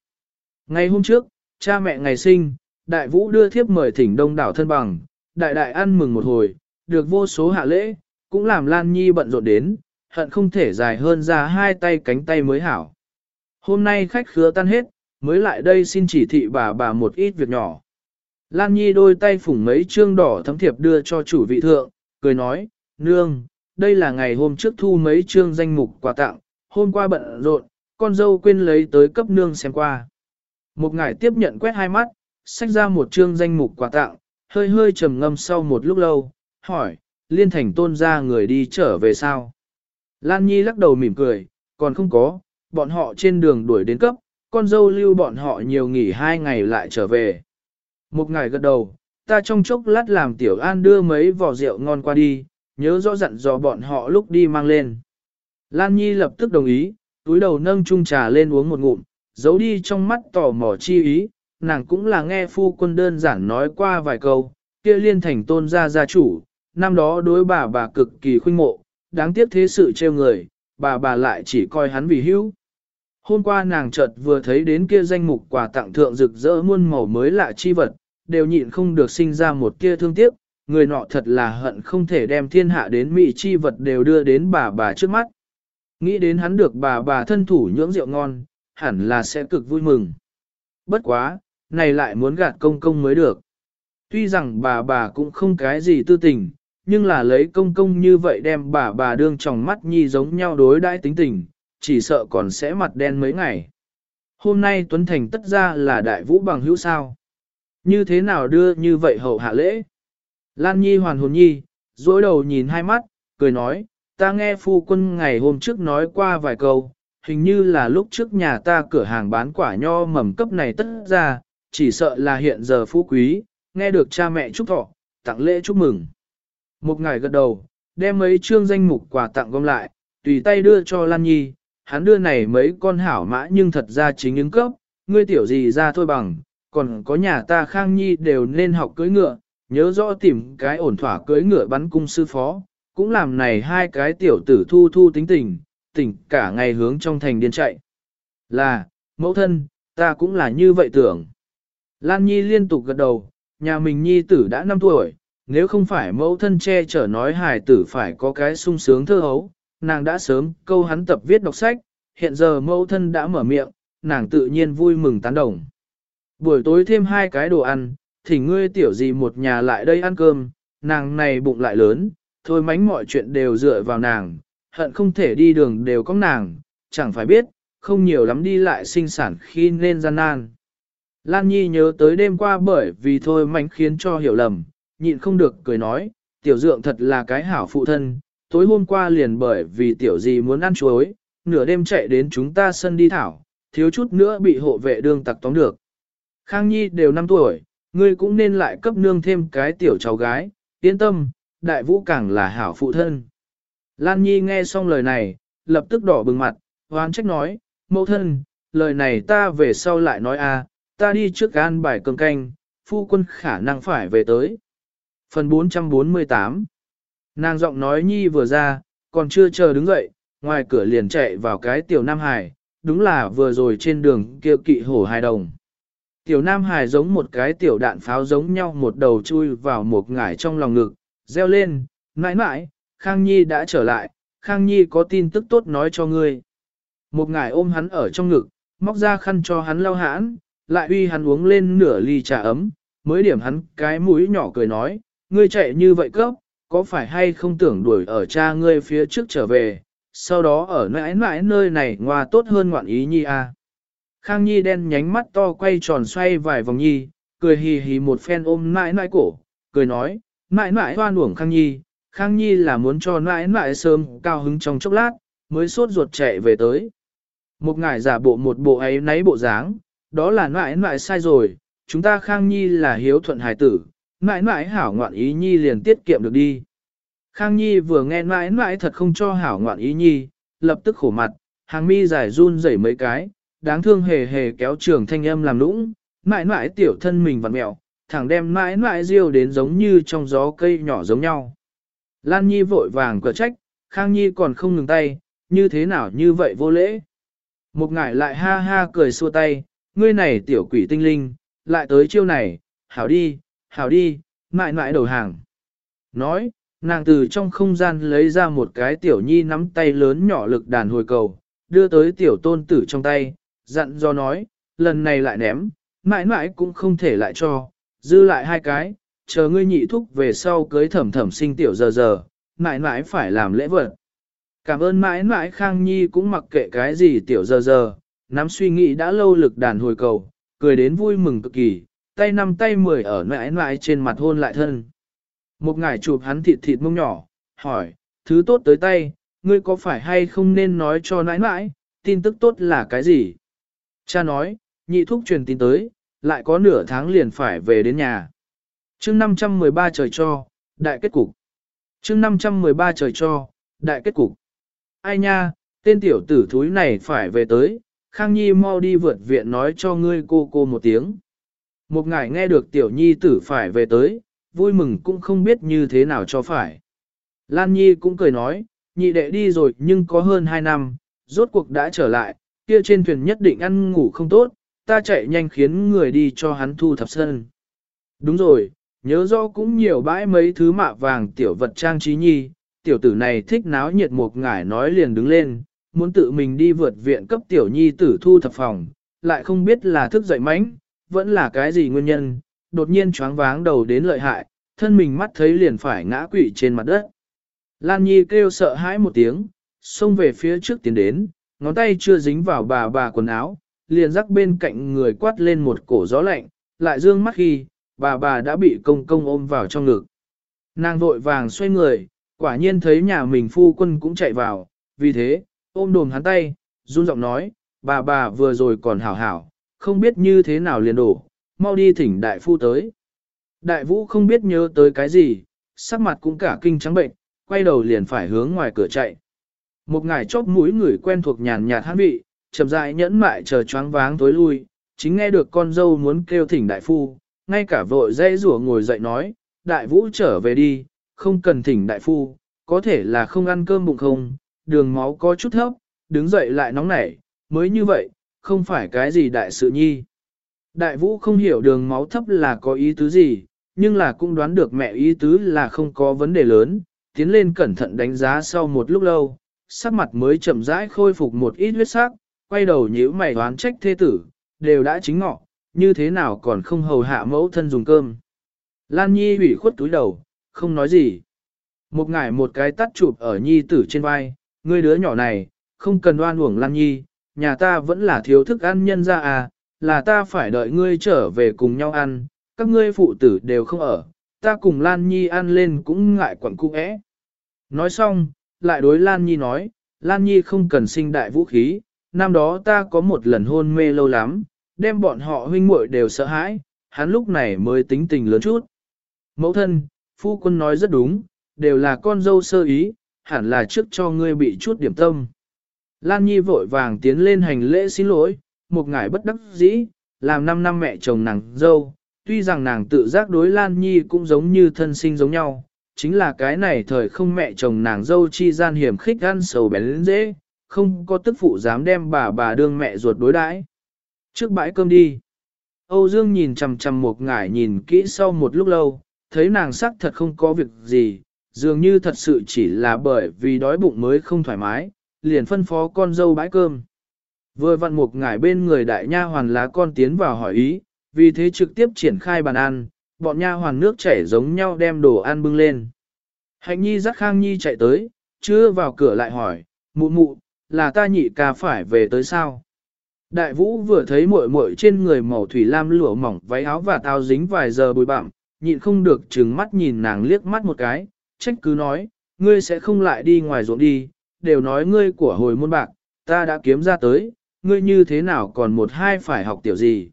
Ngày hôm trước, cha mẹ ngày sinh, đại vũ đưa thiếp mời thỉnh đông đảo thân bằng, đại đại ăn mừng một hồi, được vô số hạ lễ, cũng làm Lan Nhi bận rộn đến, hận không thể dài hơn ra hai tay cánh tay mới hảo. Hôm nay khách khứa tan hết, mới lại đây xin chỉ thị bà bà một ít việc nhỏ. Lan Nhi đôi tay phủng mấy trương đỏ thấm thiệp đưa cho chủ vị thượng, cười nói, nương, đây là ngày hôm trước thu mấy trương danh mục quà tặng, hôm qua bận rộn, con dâu quên lấy tới cấp nương xem qua. Một ngải tiếp nhận quét hai mắt, xách ra một trương danh mục quà tặng, hơi hơi trầm ngâm sau một lúc lâu, hỏi, liên thành tôn ra người đi trở về sao? Lan Nhi lắc đầu mỉm cười, còn không có, bọn họ trên đường đuổi đến cấp, con dâu lưu bọn họ nhiều nghỉ hai ngày lại trở về. Một ngày gật đầu, ta trong chốc lát làm tiểu an đưa mấy vỏ rượu ngon qua đi, nhớ rõ dặn dò bọn họ lúc đi mang lên. Lan Nhi lập tức đồng ý, túi đầu nâng chung trà lên uống một ngụm, giấu đi trong mắt tò mò chi ý, nàng cũng là nghe phu quân đơn giản nói qua vài câu, kia liên thành tôn gia gia chủ, năm đó đối bà bà cực kỳ khuynh mộ, đáng tiếc thế sự trêu người, bà bà lại chỉ coi hắn vì hữu. Hôm qua nàng chợt vừa thấy đến kia danh mục quà tặng thượng rực rỡ muôn màu mới lạ chi vật, đều nhịn không được sinh ra một kia thương tiếc, người nọ thật là hận không thể đem thiên hạ đến mỹ chi vật đều đưa đến bà bà trước mắt. Nghĩ đến hắn được bà bà thân thủ nhưỡng rượu ngon, hẳn là sẽ cực vui mừng. Bất quá, này lại muốn gạt công công mới được. Tuy rằng bà bà cũng không cái gì tư tình, nhưng là lấy công công như vậy đem bà bà đương trong mắt nhi giống nhau đối đãi tính tình, chỉ sợ còn sẽ mặt đen mấy ngày. Hôm nay Tuấn Thành tất ra là đại vũ bằng hữu sao. Như thế nào đưa như vậy hậu hạ lễ? Lan Nhi hoàn hồn nhi, dối đầu nhìn hai mắt, cười nói, ta nghe phu quân ngày hôm trước nói qua vài câu, hình như là lúc trước nhà ta cửa hàng bán quả nho mầm cấp này tất ra, chỉ sợ là hiện giờ phú quý, nghe được cha mẹ chúc thọ, tặng lễ chúc mừng. Một ngày gật đầu, đem mấy chương danh mục quà tặng gom lại, tùy tay đưa cho Lan Nhi, hắn đưa này mấy con hảo mã nhưng thật ra chính ứng cấp, ngươi tiểu gì ra thôi bằng, còn có nhà ta Khang Nhi đều nên học cưới ngựa, nhớ rõ tìm cái ổn thỏa cưới ngựa bắn cung sư phó, cũng làm này hai cái tiểu tử thu thu tính tình, tỉnh cả ngày hướng trong thành điên chạy. Là, mẫu thân, ta cũng là như vậy tưởng. Lan Nhi liên tục gật đầu, nhà mình Nhi tử đã 5 tuổi, nếu không phải mẫu thân che chở nói hài tử phải có cái sung sướng thơ hấu, nàng đã sớm câu hắn tập viết đọc sách, hiện giờ mẫu thân đã mở miệng, nàng tự nhiên vui mừng tán đồng. Buổi tối thêm hai cái đồ ăn, thì ngươi tiểu gì một nhà lại đây ăn cơm, nàng này bụng lại lớn, thôi mánh mọi chuyện đều dựa vào nàng, hận không thể đi đường đều có nàng, chẳng phải biết, không nhiều lắm đi lại sinh sản khi nên gian nan. Lan Nhi nhớ tới đêm qua bởi vì thôi mánh khiến cho hiểu lầm, nhịn không được cười nói, tiểu dượng thật là cái hảo phụ thân, tối hôm qua liền bởi vì tiểu gì muốn ăn chuối, nửa đêm chạy đến chúng ta sân đi thảo, thiếu chút nữa bị hộ vệ đương tặc tóm được. Khang Nhi đều 5 tuổi, ngươi cũng nên lại cấp nương thêm cái tiểu cháu gái, yên tâm, đại vũ càng là hảo phụ thân. Lan Nhi nghe xong lời này, lập tức đỏ bừng mặt, hoán trách nói, mẫu thân, lời này ta về sau lại nói a, ta đi trước gan bài cơm canh, phu quân khả năng phải về tới. Phần 448 Nàng giọng nói Nhi vừa ra, còn chưa chờ đứng dậy, ngoài cửa liền chạy vào cái tiểu Nam Hải, đúng là vừa rồi trên đường kia kỵ hổ hài đồng. Tiểu Nam Hải giống một cái tiểu đạn pháo giống nhau một đầu chui vào một ngải trong lòng ngực, reo lên, mãi mãi, Khang Nhi đã trở lại, Khang Nhi có tin tức tốt nói cho ngươi. Một ngải ôm hắn ở trong ngực, móc ra khăn cho hắn lau hãn, lại uy hắn uống lên nửa ly trà ấm, mới điểm hắn cái mũi nhỏ cười nói, ngươi chạy như vậy cấp, có phải hay không tưởng đuổi ở cha ngươi phía trước trở về, sau đó ở mãi mãi nơi này ngoa tốt hơn ngoạn ý nhi a. À. Khang Nhi đen nhánh mắt to quay tròn xoay vài vòng nhi, cười hì hì một phen ôm mãi mãi cổ, cười nói, mãi mãi hoan uổng Khang Nhi, Khang Nhi là muốn cho mãi mãi sớm cao hứng trong chốc lát, mới sốt ruột chạy về tới. Một ngải giả bộ một bộ ấy nấy bộ dáng, đó là mãi mãi sai rồi, chúng ta Khang Nhi là hiếu thuận hài tử, mãi mãi hảo ngoạn ý Nhi liền tiết kiệm được đi. Khang Nhi vừa nghe mãi mãi thật không cho hảo ngoạn ý Nhi, lập tức khổ mặt, hàng mi dài run rẩy mấy cái, đáng thương hề hề kéo trường thanh âm làm lũng, mãi mãi tiểu thân mình vặn mẹo, thẳng đem mãi mãi riêu đến giống như trong gió cây nhỏ giống nhau. Lan Nhi vội vàng cửa trách, Khang Nhi còn không ngừng tay, như thế nào như vậy vô lễ. Một ngải lại ha ha cười xua tay, ngươi này tiểu quỷ tinh linh, lại tới chiêu này, hảo đi, hảo đi, mãi mãi đầu hàng. Nói, nàng từ trong không gian lấy ra một cái tiểu nhi nắm tay lớn nhỏ lực đàn hồi cầu, đưa tới tiểu tôn tử trong tay, dặn do nói, lần này lại ném, mãi mãi cũng không thể lại cho, dư lại hai cái, chờ ngươi nhị thúc về sau cưới thẩm thẩm sinh tiểu giờ giờ, mãi mãi phải làm lễ vật. Cảm ơn mãi mãi Khang Nhi cũng mặc kệ cái gì tiểu giờ giờ, nắm suy nghĩ đã lâu lực đàn hồi cầu, cười đến vui mừng cực kỳ, tay năm tay mười ở nãi nãi trên mặt hôn lại thân. Một ngải chụp hắn thịt thịt mông nhỏ, hỏi, thứ tốt tới tay, ngươi có phải hay không nên nói cho nãi nãi, tin tức tốt là cái gì? Cha nói, nhị thúc truyền tin tới, lại có nửa tháng liền phải về đến nhà. chương 513 trời cho, đại kết cục. chương 513 trời cho, đại kết cục. Ai nha, tên tiểu tử thúi này phải về tới, Khang Nhi mau đi vượt viện nói cho ngươi cô cô một tiếng. Một ngài nghe được tiểu nhi tử phải về tới, vui mừng cũng không biết như thế nào cho phải. Lan Nhi cũng cười nói, nhị đệ đi rồi nhưng có hơn hai năm, rốt cuộc đã trở lại, kia trên thuyền nhất định ăn ngủ không tốt, ta chạy nhanh khiến người đi cho hắn thu thập sân. Đúng rồi, nhớ rõ cũng nhiều bãi mấy thứ mạ vàng tiểu vật trang trí nhi, tiểu tử này thích náo nhiệt một ngải nói liền đứng lên, muốn tự mình đi vượt viện cấp tiểu nhi tử thu thập phòng, lại không biết là thức dậy mánh, vẫn là cái gì nguyên nhân, đột nhiên choáng váng đầu đến lợi hại, thân mình mắt thấy liền phải ngã quỵ trên mặt đất. Lan Nhi kêu sợ hãi một tiếng, xông về phía trước tiến đến, ngón tay chưa dính vào bà bà quần áo, liền rắc bên cạnh người quát lên một cổ gió lạnh, lại dương mắt khi, bà bà đã bị công công ôm vào trong ngực. Nàng vội vàng xoay người, quả nhiên thấy nhà mình phu quân cũng chạy vào, vì thế, ôm đồm hắn tay, run giọng nói, bà bà vừa rồi còn hảo hảo, không biết như thế nào liền đổ, mau đi thỉnh đại phu tới. Đại vũ không biết nhớ tới cái gì, sắc mặt cũng cả kinh trắng bệnh, quay đầu liền phải hướng ngoài cửa chạy. Một ngải chóp mũi người quen thuộc nhàn nhạt hát vị, chậm rãi nhẫn mại chờ choáng váng tối lui, chính nghe được con dâu muốn kêu thỉnh đại phu, ngay cả vội dây rủa ngồi dậy nói, đại vũ trở về đi, không cần thỉnh đại phu, có thể là không ăn cơm bụng không, đường máu có chút thấp, đứng dậy lại nóng nảy, mới như vậy, không phải cái gì đại sự nhi. Đại vũ không hiểu đường máu thấp là có ý tứ gì, nhưng là cũng đoán được mẹ ý tứ là không có vấn đề lớn, tiến lên cẩn thận đánh giá sau một lúc lâu, sắc mặt mới chậm rãi khôi phục một ít huyết sắc, quay đầu nhíu mày đoán trách thế tử, đều đã chính ngọ, như thế nào còn không hầu hạ mẫu thân dùng cơm. Lan Nhi ủy khuất túi đầu, không nói gì. Một ngải một cái tắt chụp ở Nhi tử trên vai, ngươi đứa nhỏ này, không cần đoan uổng Lan Nhi, nhà ta vẫn là thiếu thức ăn nhân ra à, là ta phải đợi ngươi trở về cùng nhau ăn, các ngươi phụ tử đều không ở, ta cùng Lan Nhi ăn lên cũng ngại quẩn cung ẽ. Nói xong, lại đối Lan Nhi nói, Lan Nhi không cần sinh đại vũ khí, năm đó ta có một lần hôn mê lâu lắm, đem bọn họ huynh muội đều sợ hãi, hắn lúc này mới tính tình lớn chút. Mẫu thân, phu quân nói rất đúng, đều là con dâu sơ ý, hẳn là trước cho ngươi bị chút điểm tâm. Lan Nhi vội vàng tiến lên hành lễ xin lỗi, một ngải bất đắc dĩ, làm năm năm mẹ chồng nàng dâu, tuy rằng nàng tự giác đối Lan Nhi cũng giống như thân sinh giống nhau, chính là cái này thời không mẹ chồng nàng dâu chi gian hiểm khích ăn sầu bén dễ, không có tức phụ dám đem bà bà đương mẹ ruột đối đãi. Trước bãi cơm đi. Âu Dương nhìn chằm chằm một ngải nhìn kỹ sau một lúc lâu, thấy nàng sắc thật không có việc gì, dường như thật sự chỉ là bởi vì đói bụng mới không thoải mái, liền phân phó con dâu bãi cơm. Vừa vặn một ngải bên người đại nha hoàn lá con tiến vào hỏi ý, vì thế trực tiếp triển khai bàn ăn, bọn nha hoàn nước chảy giống nhau đem đồ ăn bưng lên. Hạnh nhi dắt khang nhi chạy tới, chưa vào cửa lại hỏi, mụ mụ, là ta nhị ca phải về tới sao? Đại vũ vừa thấy muội muội trên người màu thủy lam lụa mỏng váy áo và tao dính vài giờ bụi bặm, nhịn không được trừng mắt nhìn nàng liếc mắt một cái, trách cứ nói, ngươi sẽ không lại đi ngoài ruộng đi, đều nói ngươi của hồi môn bạc, ta đã kiếm ra tới, ngươi như thế nào còn một hai phải học tiểu gì.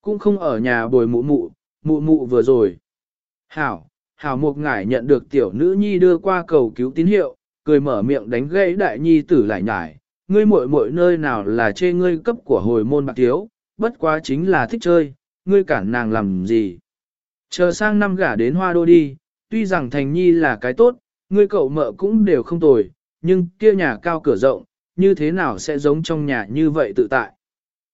Cũng không ở nhà bồi mụ mụ, mụ mụ vừa rồi. Hảo, Hảo một ngải nhận được tiểu nữ nhi đưa qua cầu cứu tín hiệu, cười mở miệng đánh gãy đại nhi tử lại nhải, ngươi muội muội nơi nào là chê ngươi cấp của hồi môn bạc thiếu, bất quá chính là thích chơi, ngươi cản nàng làm gì. Chờ sang năm gả đến hoa đô đi, tuy rằng thành nhi là cái tốt, ngươi cậu mợ cũng đều không tồi, nhưng kia nhà cao cửa rộng, như thế nào sẽ giống trong nhà như vậy tự tại.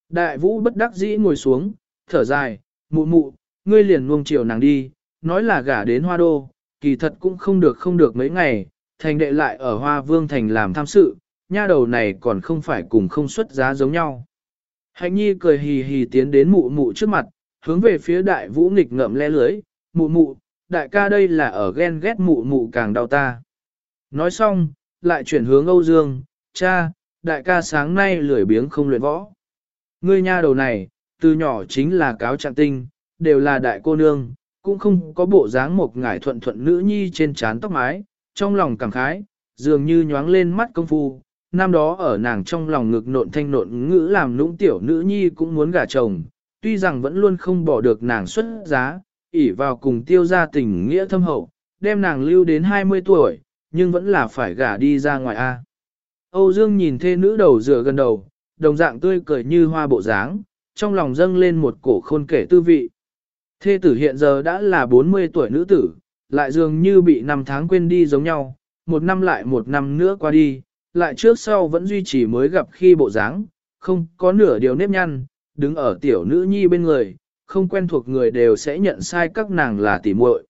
Đại vũ bất đắc dĩ ngồi xuống, thở dài, mụ mụ, ngươi liền nuông chiều nàng đi, nói là gả đến hoa đô, kỳ thật cũng không được không được mấy ngày, thành đệ lại ở hoa vương thành làm tham sự, nha đầu này còn không phải cùng không xuất giá giống nhau. Hạnh nhi cười hì hì tiến đến mụ mụ trước mặt, hướng về phía đại vũ nghịch ngậm le lưới, mụ mụ, đại ca đây là ở ghen ghét mụ mụ càng đau ta. Nói xong, lại chuyển hướng Âu Dương, cha, đại ca sáng nay lười biếng không luyện võ. Ngươi nha đầu này, từ nhỏ chính là cáo trạng tinh, đều là đại cô nương, cũng không có bộ dáng một ngải thuận thuận nữ nhi trên trán tóc mái, trong lòng cảm khái, dường như nhoáng lên mắt công phu. Năm đó ở nàng trong lòng ngực nộn thanh nộn ngữ làm nũng tiểu nữ nhi cũng muốn gả chồng, tuy rằng vẫn luôn không bỏ được nàng xuất giá, ỉ vào cùng tiêu gia tình nghĩa thâm hậu, đem nàng lưu đến 20 tuổi, nhưng vẫn là phải gả đi ra ngoài A. Âu Dương nhìn thê nữ đầu dựa gần đầu, đồng dạng tươi cười như hoa bộ dáng, trong lòng dâng lên một cổ khôn kể tư vị. Thê tử hiện giờ đã là 40 tuổi nữ tử, lại dường như bị năm tháng quên đi giống nhau, một năm lại một năm nữa qua đi, lại trước sau vẫn duy trì mới gặp khi bộ dáng, không có nửa điều nếp nhăn, đứng ở tiểu nữ nhi bên người, không quen thuộc người đều sẽ nhận sai các nàng là tỉ muội.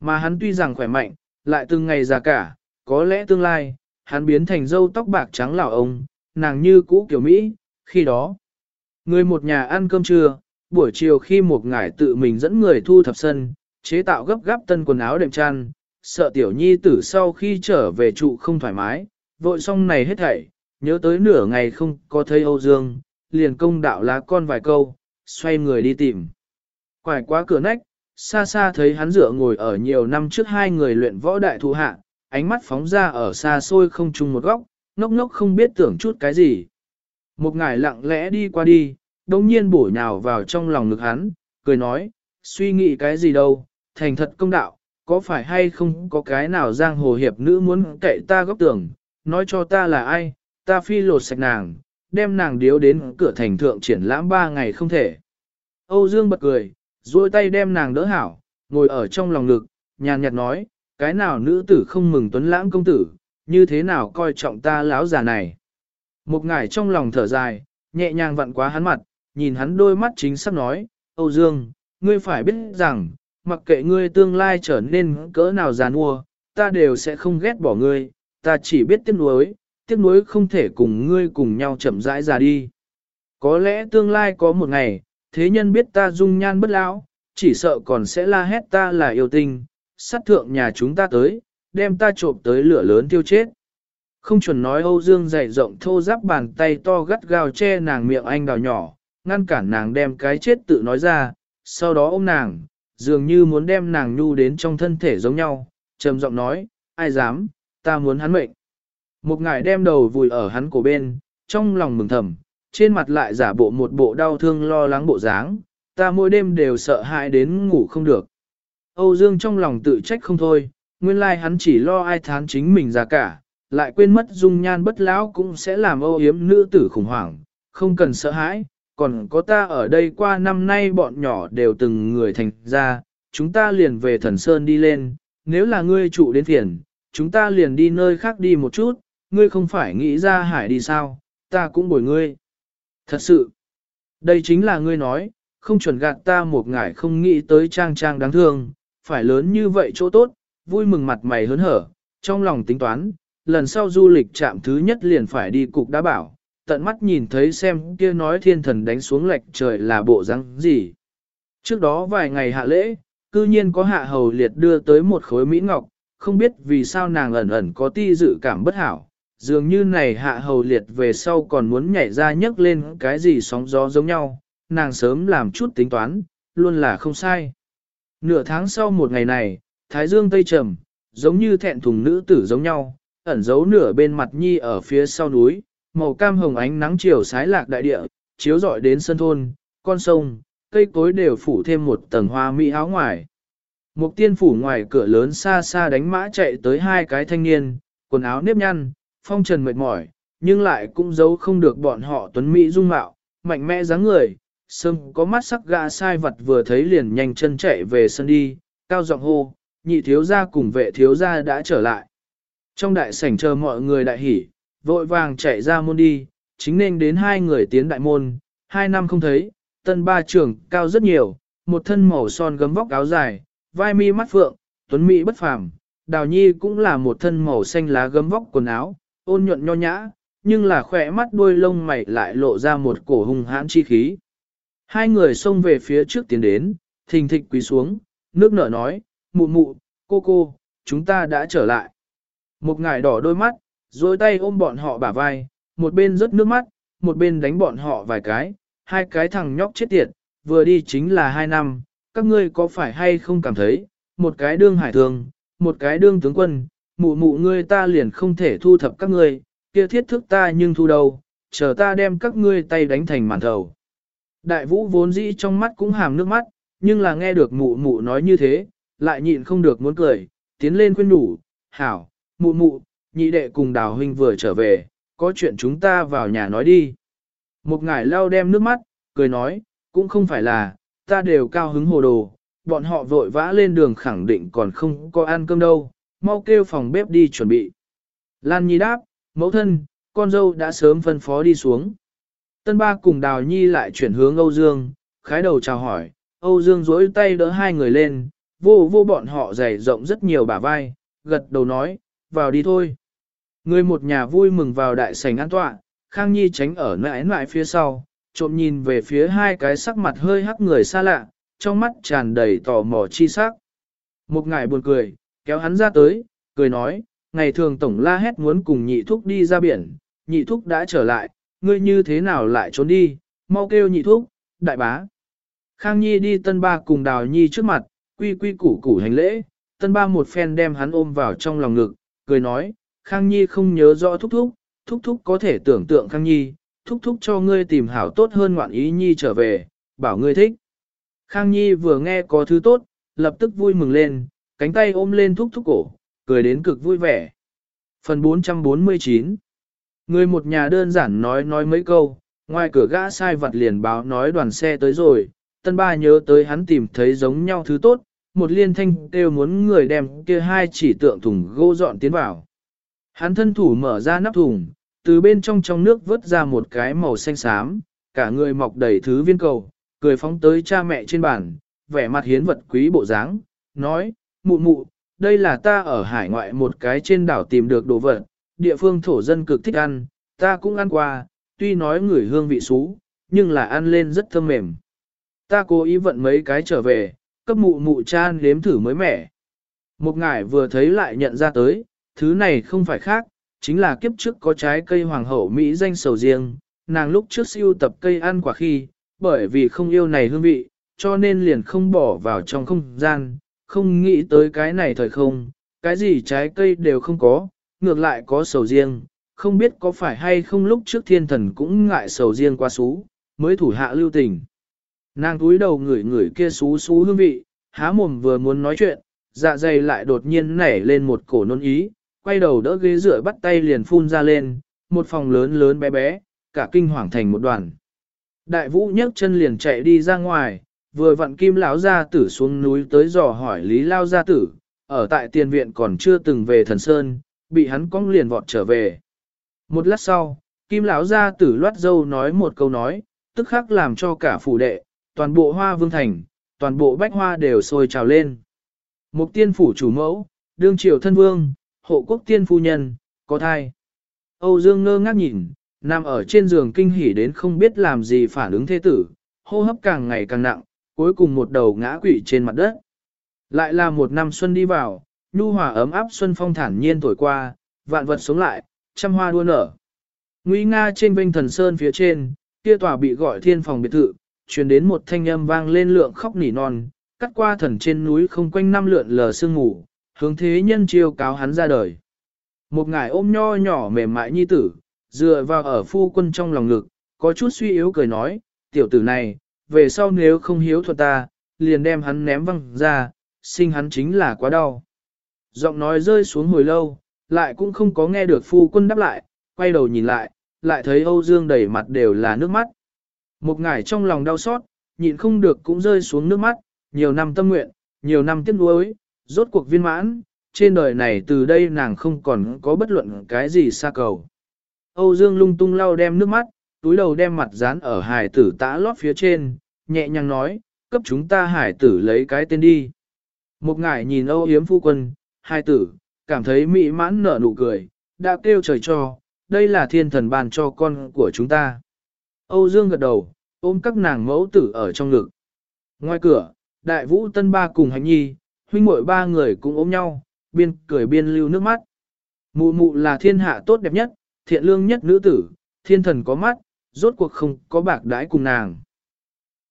Mà hắn tuy rằng khỏe mạnh, lại từng ngày già cả, có lẽ tương lai, hắn biến thành dâu tóc bạc trắng lão ông, nàng như cũ kiểu Mỹ, khi đó. Người một nhà ăn cơm trưa, buổi chiều khi một ngải tự mình dẫn người thu thập sân, chế tạo gấp gáp tân quần áo đệm chăn, sợ tiểu nhi tử sau khi trở về trụ không thoải mái, vội xong này hết thảy, nhớ tới nửa ngày không có thấy Âu Dương, liền công đạo lá con vài câu, xoay người đi tìm. Quải qua cửa nách, xa xa thấy hắn dựa ngồi ở nhiều năm trước hai người luyện võ đại thụ hạ, ánh mắt phóng ra ở xa xôi không chung một góc, ngốc ngốc không biết tưởng chút cái gì. Một ngải lặng lẽ đi qua đi, đồng nhiên bổ nhào vào trong lòng ngực hắn, cười nói, suy nghĩ cái gì đâu, thành thật công đạo, có phải hay không có cái nào giang hồ hiệp nữ muốn cậy ta góc tưởng, nói cho ta là ai, ta phi lột sạch nàng, đem nàng điếu đến cửa thành thượng triển lãm ba ngày không thể. Âu Dương bật cười, duỗi tay đem nàng đỡ hảo, ngồi ở trong lòng ngực, nhàn nhạt nói, cái nào nữ tử không mừng tuấn lãng công tử, như thế nào coi trọng ta lão già này. Một ngải trong lòng thở dài, nhẹ nhàng vặn quá hắn mặt, nhìn hắn đôi mắt chính sắp nói, Âu Dương, ngươi phải biết rằng, mặc kệ ngươi tương lai trở nên cỡ nào già nua, ta đều sẽ không ghét bỏ ngươi, ta chỉ biết tiếc nuối, tiếc nuối không thể cùng ngươi cùng nhau chậm rãi già đi. Có lẽ tương lai có một ngày, thế nhân biết ta dung nhan bất lão, chỉ sợ còn sẽ la hét ta là yêu tình, sát thượng nhà chúng ta tới, đem ta trộm tới lửa lớn tiêu chết. Không chuẩn nói Âu Dương dày rộng thô giáp bàn tay to gắt gao che nàng miệng anh đào nhỏ, ngăn cản nàng đem cái chết tự nói ra, sau đó ôm nàng, dường như muốn đem nàng nhu đến trong thân thể giống nhau, trầm giọng nói, ai dám, ta muốn hắn mệnh. Một ngài đem đầu vùi ở hắn cổ bên, trong lòng mừng thầm, trên mặt lại giả bộ một bộ đau thương lo lắng bộ dáng, ta mỗi đêm đều sợ hãi đến ngủ không được. Âu Dương trong lòng tự trách không thôi, nguyên lai hắn chỉ lo ai thán chính mình ra cả, lại quên mất dung nhan bất lão cũng sẽ làm âu yếm nữ tử khủng hoảng, không cần sợ hãi, còn có ta ở đây qua năm nay bọn nhỏ đều từng người thành ra, chúng ta liền về thần sơn đi lên, nếu là ngươi trụ đến phiền, chúng ta liền đi nơi khác đi một chút, ngươi không phải nghĩ ra hải đi sao, ta cũng bồi ngươi. Thật sự, đây chính là ngươi nói, không chuẩn gạt ta một ngải không nghĩ tới trang trang đáng thương, phải lớn như vậy chỗ tốt, vui mừng mặt mày hớn hở, trong lòng tính toán, lần sau du lịch chạm thứ nhất liền phải đi cục đá bảo, tận mắt nhìn thấy xem kia nói thiên thần đánh xuống lệch trời là bộ răng gì. Trước đó vài ngày hạ lễ, cư nhiên có hạ hầu liệt đưa tới một khối mỹ ngọc, không biết vì sao nàng ẩn ẩn có ti dự cảm bất hảo, dường như này hạ hầu liệt về sau còn muốn nhảy ra nhấc lên cái gì sóng gió giống nhau, nàng sớm làm chút tính toán, luôn là không sai. Nửa tháng sau một ngày này, Thái Dương Tây Trầm, giống như thẹn thùng nữ tử giống nhau, ẩn giấu nửa bên mặt nhi ở phía sau núi, màu cam hồng ánh nắng chiều sái lạc đại địa, chiếu rọi đến sân thôn, con sông, cây cối đều phủ thêm một tầng hoa mỹ áo ngoài. Mục tiên phủ ngoài cửa lớn xa xa đánh mã chạy tới hai cái thanh niên, quần áo nếp nhăn, phong trần mệt mỏi, nhưng lại cũng giấu không được bọn họ tuấn mỹ dung mạo, mạnh mẽ dáng người. Sâm có mắt sắc gã sai vật vừa thấy liền nhanh chân chạy về sân đi, cao giọng hô, nhị thiếu gia cùng vệ thiếu gia đã trở lại. Trong đại sảnh chờ mọi người đại hỉ, vội vàng chạy ra môn đi, chính nên đến hai người tiến đại môn, hai năm không thấy, tân ba trưởng cao rất nhiều, một thân màu son gấm vóc áo dài, vai mi mắt phượng, tuấn mỹ bất phàm. Đào nhi cũng là một thân màu xanh lá gấm vóc quần áo, ôn nhuận nho nhã, nhưng là khỏe mắt đuôi lông mày lại lộ ra một cổ hung hãn chi khí. Hai người xông về phía trước tiến đến, thình thịch quỳ xuống, nước nở nói, mụ mụ, cô cô, chúng ta đã trở lại. Một ngải đỏ đôi mắt, dối tay ôm bọn họ bả vai, một bên rớt nước mắt, một bên đánh bọn họ vài cái, hai cái thằng nhóc chết tiệt, vừa đi chính là hai năm, các ngươi có phải hay không cảm thấy, một cái đương hải thường, một cái đương tướng quân, mụ mụ ngươi ta liền không thể thu thập các ngươi, kia thiết thức ta nhưng thu đâu, chờ ta đem các ngươi tay đánh thành màn thầu. Đại vũ vốn dĩ trong mắt cũng hàm nước mắt, nhưng là nghe được mụ mụ nói như thế, lại nhịn không được muốn cười, tiến lên khuyên đủ. hảo, mụ mụ, nhị đệ cùng đào huynh vừa trở về, có chuyện chúng ta vào nhà nói đi. Một ngải lau đem nước mắt, cười nói, cũng không phải là, ta đều cao hứng hồ đồ, bọn họ vội vã lên đường khẳng định còn không có ăn cơm đâu, mau kêu phòng bếp đi chuẩn bị. Lan Nhi đáp, mẫu thân, con dâu đã sớm phân phó đi xuống. Tân ba cùng Đào Nhi lại chuyển hướng Âu Dương, khái đầu chào hỏi, Âu Dương duỗi tay đỡ hai người lên, vô vô bọn họ dày rộng rất nhiều bả vai, gật đầu nói, vào đi thôi. Người một nhà vui mừng vào đại sảnh an tọa, Khang Nhi tránh ở nãi nãi phía sau, trộm nhìn về phía hai cái sắc mặt hơi hắc người xa lạ, trong mắt tràn đầy tò mò chi sắc. Một ngài buồn cười, kéo hắn ra tới, cười nói, ngày thường tổng la hét muốn cùng nhị thúc đi ra biển, nhị thúc đã trở lại, ngươi như thế nào lại trốn đi, mau kêu nhị thúc, đại bá. Khang Nhi đi tân ba cùng đào nhi trước mặt, quy quy củ củ hành lễ, tân ba một phen đem hắn ôm vào trong lòng ngực, cười nói, Khang Nhi không nhớ rõ thúc thúc, thúc thúc có thể tưởng tượng Khang Nhi, thúc thúc cho ngươi tìm hảo tốt hơn ngoạn ý Nhi trở về, bảo ngươi thích. Khang Nhi vừa nghe có thứ tốt, lập tức vui mừng lên, cánh tay ôm lên thúc thúc cổ, cười đến cực vui vẻ. Phần 449 Người một nhà đơn giản nói nói mấy câu, ngoài cửa gã sai vặt liền báo nói đoàn xe tới rồi, tân ba nhớ tới hắn tìm thấy giống nhau thứ tốt, một liên thanh kêu muốn người đem kia hai chỉ tượng thùng gỗ dọn tiến vào. Hắn thân thủ mở ra nắp thùng, từ bên trong trong nước vớt ra một cái màu xanh xám, cả người mọc đầy thứ viên cầu, cười phóng tới cha mẹ trên bàn, vẻ mặt hiến vật quý bộ dáng, nói, mụ mụ, đây là ta ở hải ngoại một cái trên đảo tìm được đồ vật, địa phương thổ dân cực thích ăn, ta cũng ăn qua, tuy nói người hương vị xú, nhưng là ăn lên rất thơm mềm. Ta cố ý vận mấy cái trở về, cấp mụ mụ cha nếm thử mới mẻ. Một ngải vừa thấy lại nhận ra tới, thứ này không phải khác, chính là kiếp trước có trái cây hoàng hậu Mỹ danh sầu riêng, nàng lúc trước siêu tập cây ăn quả khi, bởi vì không yêu này hương vị, cho nên liền không bỏ vào trong không gian, không nghĩ tới cái này thời không, cái gì trái cây đều không có, ngược lại có sầu riêng, không biết có phải hay không lúc trước thiên thần cũng ngại sầu riêng qua xú, mới thủ hạ lưu tình. Nàng túi đầu ngửi ngửi kia xú xú hương vị, há mồm vừa muốn nói chuyện, dạ dày lại đột nhiên nảy lên một cổ nôn ý, quay đầu đỡ ghế rửa bắt tay liền phun ra lên, một phòng lớn lớn bé bé, cả kinh hoàng thành một đoàn. Đại vũ nhấc chân liền chạy đi ra ngoài, vừa vặn kim lão gia tử xuống núi tới dò hỏi lý lao gia tử, ở tại tiền viện còn chưa từng về thần sơn, bị hắn cong liền vọt trở về. Một lát sau, kim lão gia tử loát dâu nói một câu nói, tức khắc làm cho cả phủ đệ, toàn bộ hoa vương thành, toàn bộ bách hoa đều sôi trào lên. Mục tiên phủ chủ mẫu, đương triều thân vương, hộ quốc tiên phu nhân, có thai. Âu Dương ngơ ngác nhìn, nằm ở trên giường kinh hỉ đến không biết làm gì phản ứng thế tử, hô hấp càng ngày càng nặng, cuối cùng một đầu ngã quỵ trên mặt đất. Lại là một năm xuân đi vào, nhu hòa ấm áp xuân phong thản nhiên thổi qua, vạn vật sống lại, trăm hoa đua nở. Nguy nga trên vinh thần sơn phía trên, kia tòa bị gọi thiên phòng biệt thự, truyền đến một thanh âm vang lên lượng khóc nỉ non, cắt qua thần trên núi không quanh năm lượn lờ sương ngủ, hướng thế nhân chiêu cáo hắn ra đời. Một ngài ôm nho nhỏ mềm mại nhi tử, dựa vào ở phu quân trong lòng ngực, có chút suy yếu cười nói, tiểu tử này, về sau nếu không hiếu thuật ta, liền đem hắn ném văng ra, sinh hắn chính là quá đau. Giọng nói rơi xuống hồi lâu, lại cũng không có nghe được phu quân đáp lại, quay đầu nhìn lại, lại thấy Âu Dương đầy mặt đều là nước mắt. Một ngải trong lòng đau xót, nhịn không được cũng rơi xuống nước mắt, nhiều năm tâm nguyện, nhiều năm tiếc nuối, rốt cuộc viên mãn, trên đời này từ đây nàng không còn có bất luận cái gì xa cầu. Âu Dương lung tung lau đem nước mắt, túi đầu đem mặt dán ở hải tử tã lót phía trên, nhẹ nhàng nói, cấp chúng ta hải tử lấy cái tên đi. Một ngải nhìn Âu Yếm phu quân, hải tử, cảm thấy mỹ mãn nở nụ cười, đã kêu trời cho, đây là thiên thần ban cho con của chúng ta. Âu Dương gật đầu, ôm các nàng mẫu tử ở trong ngực. Ngoài cửa, đại vũ tân ba cùng hành nhi, huynh muội ba người cũng ôm nhau, biên cười biên lưu nước mắt. Mụ mụ là thiên hạ tốt đẹp nhất, thiện lương nhất nữ tử, thiên thần có mắt, rốt cuộc không có bạc đãi cùng nàng.